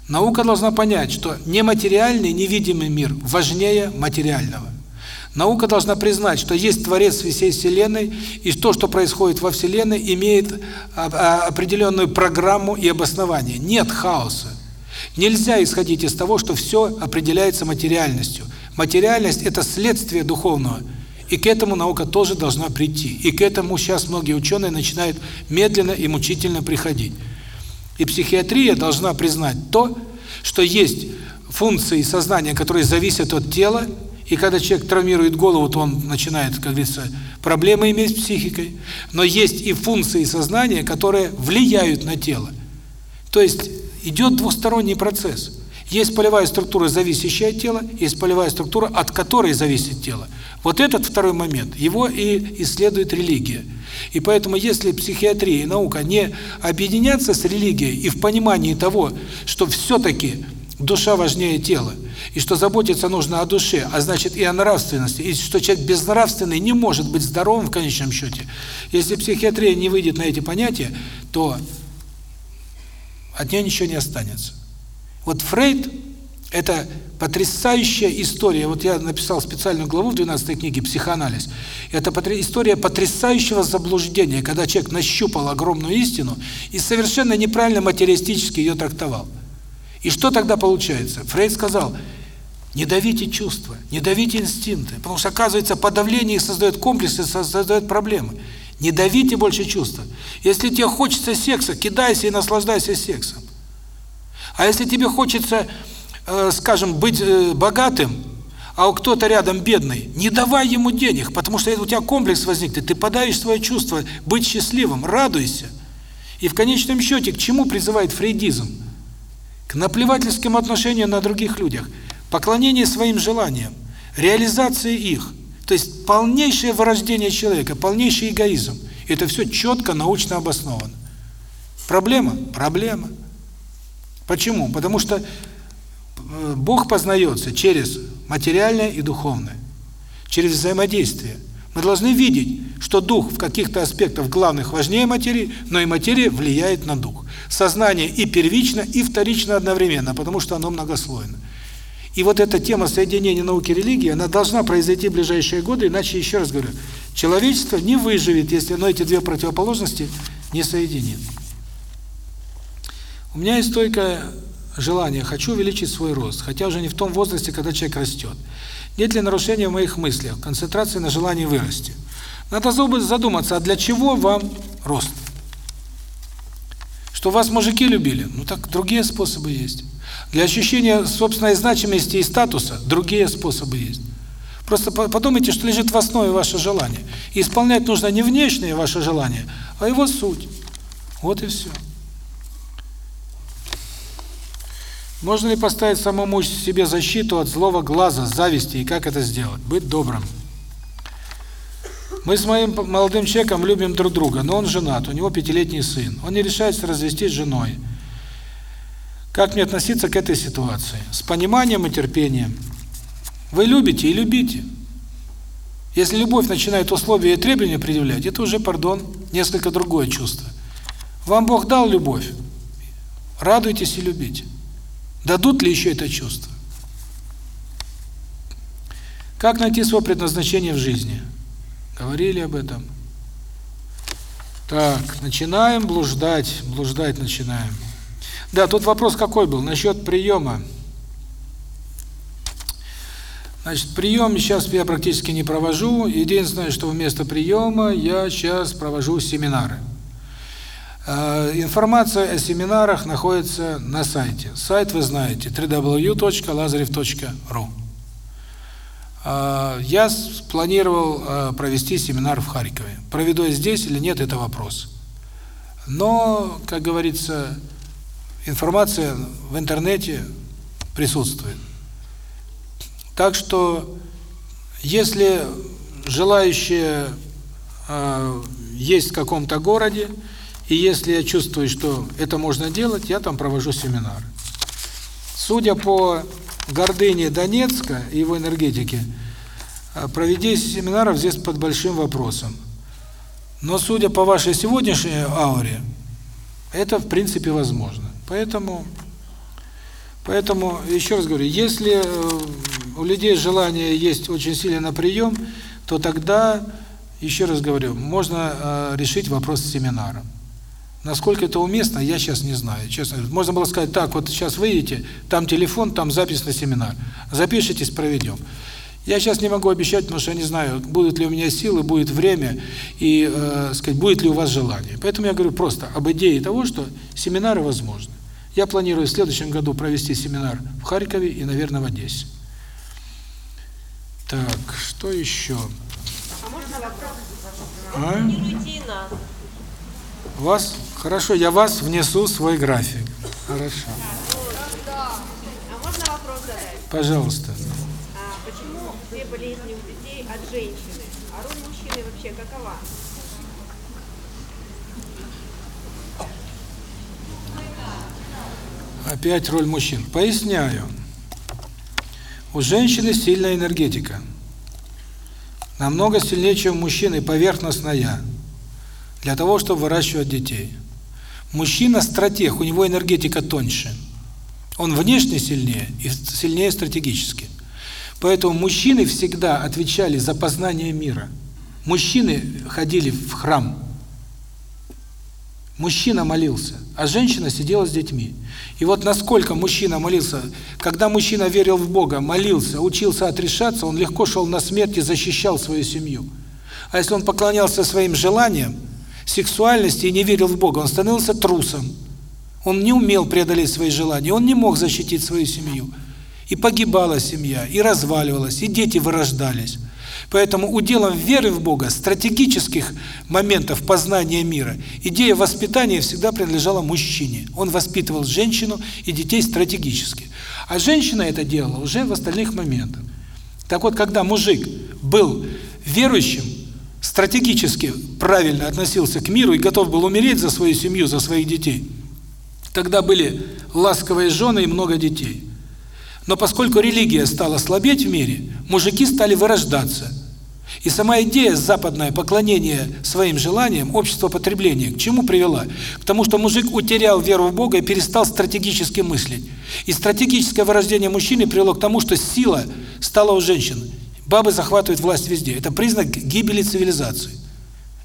Наука должна понять, что нематериальный, невидимый мир важнее материального. Наука должна признать, что есть Творец всей Вселенной, и то, что происходит во Вселенной, имеет определенную программу и обоснование. Нет хаоса. Нельзя исходить из того, что все определяется материальностью. Материальность – это следствие духовного. И к этому наука тоже должна прийти. И к этому сейчас многие ученые начинают медленно и мучительно приходить. И психиатрия должна признать то, что есть функции сознания, которые зависят от тела, и когда человек травмирует голову, то он начинает, как говорится, проблемы иметь с психикой. Но есть и функции сознания, которые влияют на тело. То есть идет двусторонний процесс. Есть полевая структура, зависящая от тела, есть полевая структура, от которой зависит тело. Вот этот второй момент, его и исследует религия. И поэтому, если психиатрия и наука не объединятся с религией и в понимании того, что все-таки душа важнее тела, и что заботиться нужно о душе, а значит и о нравственности, и что человек безнравственный не может быть здоровым в конечном счете. Если психиатрия не выйдет на эти понятия, то от нее ничего не останется. Вот Фрейд – это потрясающая история. Вот я написал специальную главу в 12 книге «Психоанализ». Это история потрясающего заблуждения, когда человек нащупал огромную истину и совершенно неправильно материалистически ее трактовал. И что тогда получается? Фрейд сказал, не давите чувства, не давите инстинкты, потому что, оказывается, подавление их создает комплексы, создает проблемы. Не давите больше чувства. Если тебе хочется секса, кидайся и наслаждайся сексом. А если тебе хочется, э, скажем, быть э, богатым, а кто-то рядом бедный, не давай ему денег, потому что у тебя комплекс возникнет, ты подаешь свое чувство быть счастливым, радуйся. И в конечном счете к чему призывает фрейдизм? К наплевательским отношениям на других людях, поклонение своим желаниям, реализации их. То есть полнейшее вырождение человека, полнейший эгоизм. Это все четко научно обосновано. Проблема? Проблема. Почему? Потому что Бог познается через материальное и духовное, через взаимодействие. Мы должны видеть, что дух в каких-то аспектах главных важнее материи, но и материя влияет на дух. Сознание и первично, и вторично одновременно, потому что оно многослойно. И вот эта тема соединения науки и религии, она должна произойти в ближайшие годы, иначе, еще раз говорю, человечество не выживет, если оно эти две противоположности не соединит. У меня есть стойкое желание, хочу увеличить свой рост, хотя уже не в том возрасте, когда человек растет. Нет ли нарушения в моих мыслях, концентрации на желании вырасти? Надо задуматься, а для чего вам рост? Что вас мужики любили? Ну так другие способы есть. Для ощущения собственной значимости и статуса другие способы есть. Просто подумайте, что лежит в основе ваше желание. И исполнять нужно не внешнее ваше желание, а его суть. Вот и все. Можно ли поставить самому себе защиту от злого глаза, зависти, и как это сделать? Быть добрым. Мы с моим молодым человеком любим друг друга, но он женат, у него пятилетний сын. Он не решается развестись с женой. Как мне относиться к этой ситуации? С пониманием и терпением. Вы любите и любите. Если любовь начинает условия и требования предъявлять, это уже, пардон, несколько другое чувство. Вам Бог дал любовь. Радуйтесь и любите. Дадут ли еще это чувство? Как найти свое предназначение в жизни? Говорили об этом. Так, начинаем блуждать, блуждать начинаем. Да, тут вопрос какой был? Насчет приема. Значит, прием сейчас я практически не провожу. Единственное, что вместо приема я сейчас провожу семинары. Э, Информация о семинарах находится на сайте. Сайт вы знаете www.lazarev.ru. Э, Я планировал э, провести семинар в Харькове. Проведу я здесь или нет, это вопрос. Но, как говорится, информация в интернете присутствует. Так что, если желающие э, есть в каком-то городе, и если я чувствую, что это можно делать, я там провожу семинары. Судя по гордыне Донецка и его энергетике, э, проведение семинаров здесь под большим вопросом. Но судя по вашей сегодняшней ауре, это в принципе возможно. Поэтому, поэтому еще раз говорю, если э, у людей желание есть очень сильно на прием, то тогда, еще раз говорю, можно э, решить вопрос с семинаром. Насколько это уместно, я сейчас не знаю. Честно, можно было сказать, так, вот сейчас выйдете, там телефон, там запись на семинар. Запишитесь, проведем. Я сейчас не могу обещать, потому что я не знаю, будут ли у меня силы, будет время и, э, сказать, будет ли у вас желание. Поэтому я говорю просто об идее того, что семинары возможны. Я планирую в следующем году провести семинар в Харькове и, наверное, в Одессе. Так, что еще? А можно вопрос? А? Вас? Хорошо, я вас внесу в свой график. Хорошо. А можно вопрос задать? Пожалуйста. А почему все болезни у детей от женщины? А роль мужчины вообще какова? Опять роль мужчин. Поясняю. У женщины сильная энергетика. Намного сильнее, чем у мужчины, поверхностная. Для того, чтобы выращивать детей. Мужчина стратег, у него энергетика тоньше. Он внешне сильнее и сильнее стратегически. Поэтому мужчины всегда отвечали за познание мира. Мужчины ходили в храм. Мужчина молился, а женщина сидела с детьми. И вот насколько мужчина молился, когда мужчина верил в Бога, молился, учился отрешаться, он легко шел на смерть и защищал свою семью. А если он поклонялся своим желаниям, сексуальности и не верил в Бога, он становился трусом. Он не умел преодолеть свои желания, он не мог защитить свою семью. И погибала семья, и разваливалась, и дети вырождались. Поэтому уделом веры в Бога, стратегических моментов познания мира, идея воспитания всегда принадлежала мужчине. Он воспитывал женщину и детей стратегически. А женщина это делала уже в остальных моментах. Так вот, когда мужик был верующим, стратегически правильно относился к миру и готов был умереть за свою семью, за своих детей, тогда были ласковые жены и много детей. Но поскольку религия стала слабеть в мире, мужики стали вырождаться. И сама идея западное поклонение своим желаниям, общество потребления, к чему привела? К тому, что мужик утерял веру в Бога и перестал стратегически мыслить. И стратегическое вырождение мужчины привело к тому, что сила стала у женщин. Бабы захватывают власть везде. Это признак гибели цивилизации.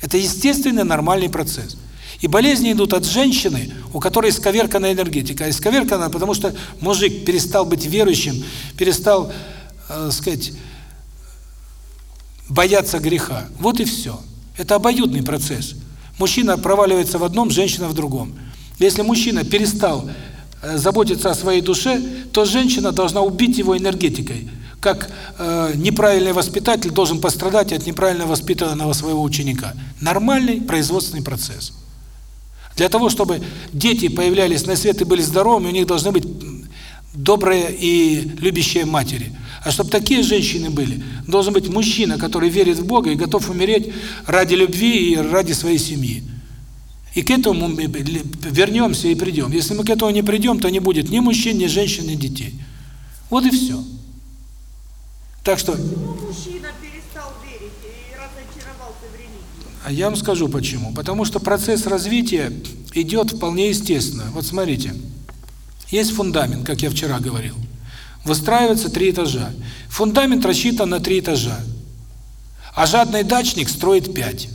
Это естественный нормальный процесс. И болезни идут от женщины, у которой исковерканная энергетика. А исковеркана, потому что мужик перестал быть верующим, перестал, э, сказать, бояться греха. Вот и все. Это обоюдный процесс. Мужчина проваливается в одном, женщина в другом. Если мужчина перестал э, заботиться о своей душе, то женщина должна убить его энергетикой. Как э, неправильный воспитатель должен пострадать от неправильно воспитанного своего ученика. Нормальный производственный процесс. Для того, чтобы дети появлялись на свет и были здоровыми, у них должны быть добрые и любящие матери. А чтобы такие женщины были, должен быть мужчина, который верит в Бога и готов умереть ради любви и ради своей семьи. И к этому мы вернемся и придем. Если мы к этому не придем, то не будет ни мужчин, ни женщин, ни детей. Вот и все. Так что... мужчина перестал верить и разочаровался в религии? А я вам скажу почему. Потому что процесс развития идет вполне естественно. Вот смотрите, есть фундамент, как я вчера говорил. Выстраивается три этажа. Фундамент рассчитан на три этажа. А жадный дачник строит пять.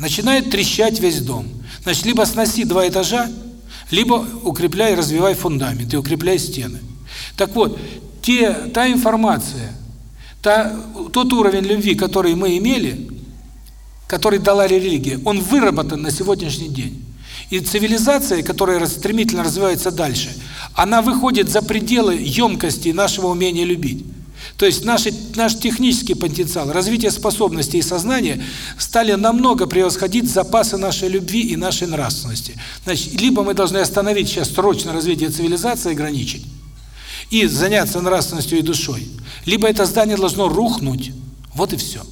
Начинает трещать весь дом. Значит, либо сноси два этажа, либо укрепляй, развивай фундамент и укрепляй стены. Так вот, те, та информация, та, тот уровень любви, который мы имели, который дала религия, он выработан на сегодняшний день. И цивилизация, которая стремительно развивается дальше, она выходит за пределы емкости нашего умения любить. То есть наши, наш технический потенциал, развитие способностей и сознания стали намного превосходить запасы нашей любви и нашей нравственности. Значит, либо мы должны остановить сейчас срочно развитие цивилизации, ограничить, и заняться нравственностью и душой, либо это здание должно рухнуть. Вот и все.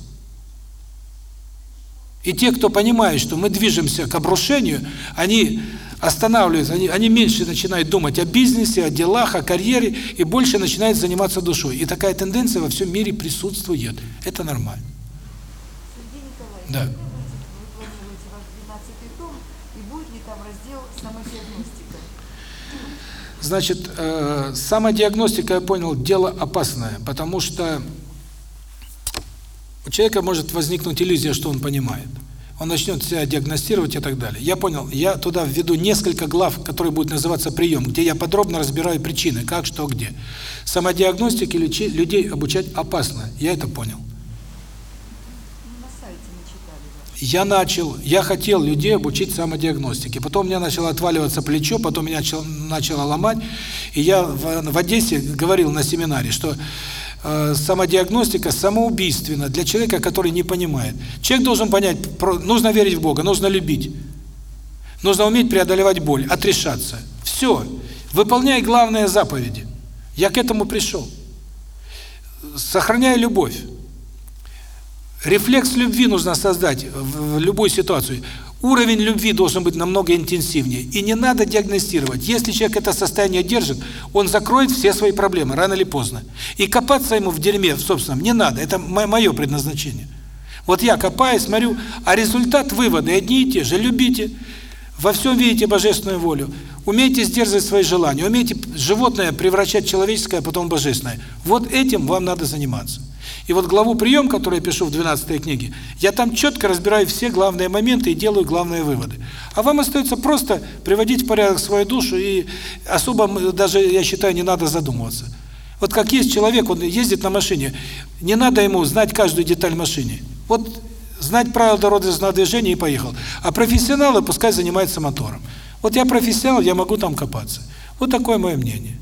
И те, кто понимает, что мы движемся к обрушению, они останавливаются, они, они меньше начинают думать о бизнесе, о делах, о карьере, и больше начинают заниматься душой. И такая тенденция во всем мире присутствует. Это нормально. Сергей Николаевич, Да. вы планируете ваш 12 том, и будет ли там раздел самодиагностика? Значит, э, самодиагностика, я понял, дело опасное, потому что у человека может возникнуть иллюзия, что он понимает. Он начнет себя диагностировать и так далее. Я понял, я туда введу несколько глав, которые будут называться «Прием», где я подробно разбираю причины, как, что, где. Самодиагностике людей обучать опасно, я это понял. Ну, на сайте мы читали. да. Я начал, я хотел людей обучить самодиагностике. Потом у меня начало отваливаться плечо, потом меня начало, начало ломать. И я в, в Одессе говорил на семинаре, что э, самодиагностика самоубийственна для человека, который не понимает. Человек должен понять, про, нужно верить в Бога, нужно любить. Нужно уметь преодолевать боль, отрешаться. Все. Выполняй главные заповеди. Я к этому пришел. Сохраняй любовь. Рефлекс любви нужно создать в любой ситуации. Уровень любви должен быть намного интенсивнее. И не надо диагностировать. Если человек это состояние держит, он закроет все свои проблемы, рано или поздно. И копаться ему в дерьме в собственном не надо. Это мое предназначение. Вот я копаю, смотрю, а результат, выводы одни и те же. Любите, во всем видите божественную волю, умейте сдерживать свои желания, умейте животное превращать в человеческое, а потом в божественное. Вот этим вам надо заниматься. И вот главу «Прием», которую я пишу в 12 книге, я там четко разбираю все главные моменты и делаю главные выводы. А вам остается просто приводить в порядок свою душу, и особо даже, я считаю, не надо задумываться. Вот как есть человек, он ездит на машине, не надо ему знать каждую деталь машины. Вот знать правила дорожного движения и поехал. А профессионалы пускай занимаются мотором. Вот я профессионал, я могу там копаться. Вот такое мое мнение.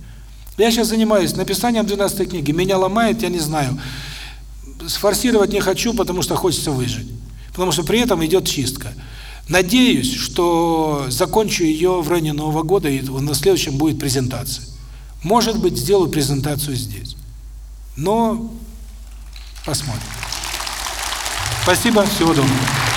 Я сейчас занимаюсь написанием 12 книги. Меня ломает, я не знаю. Сфорсировать не хочу, потому что хочется выжить. Потому что при этом идет чистка. Надеюсь, что закончу ее в районе Нового года, и на следующем будет презентация. Может быть, сделаю презентацию здесь. Но посмотрим. Спасибо, всего доброго.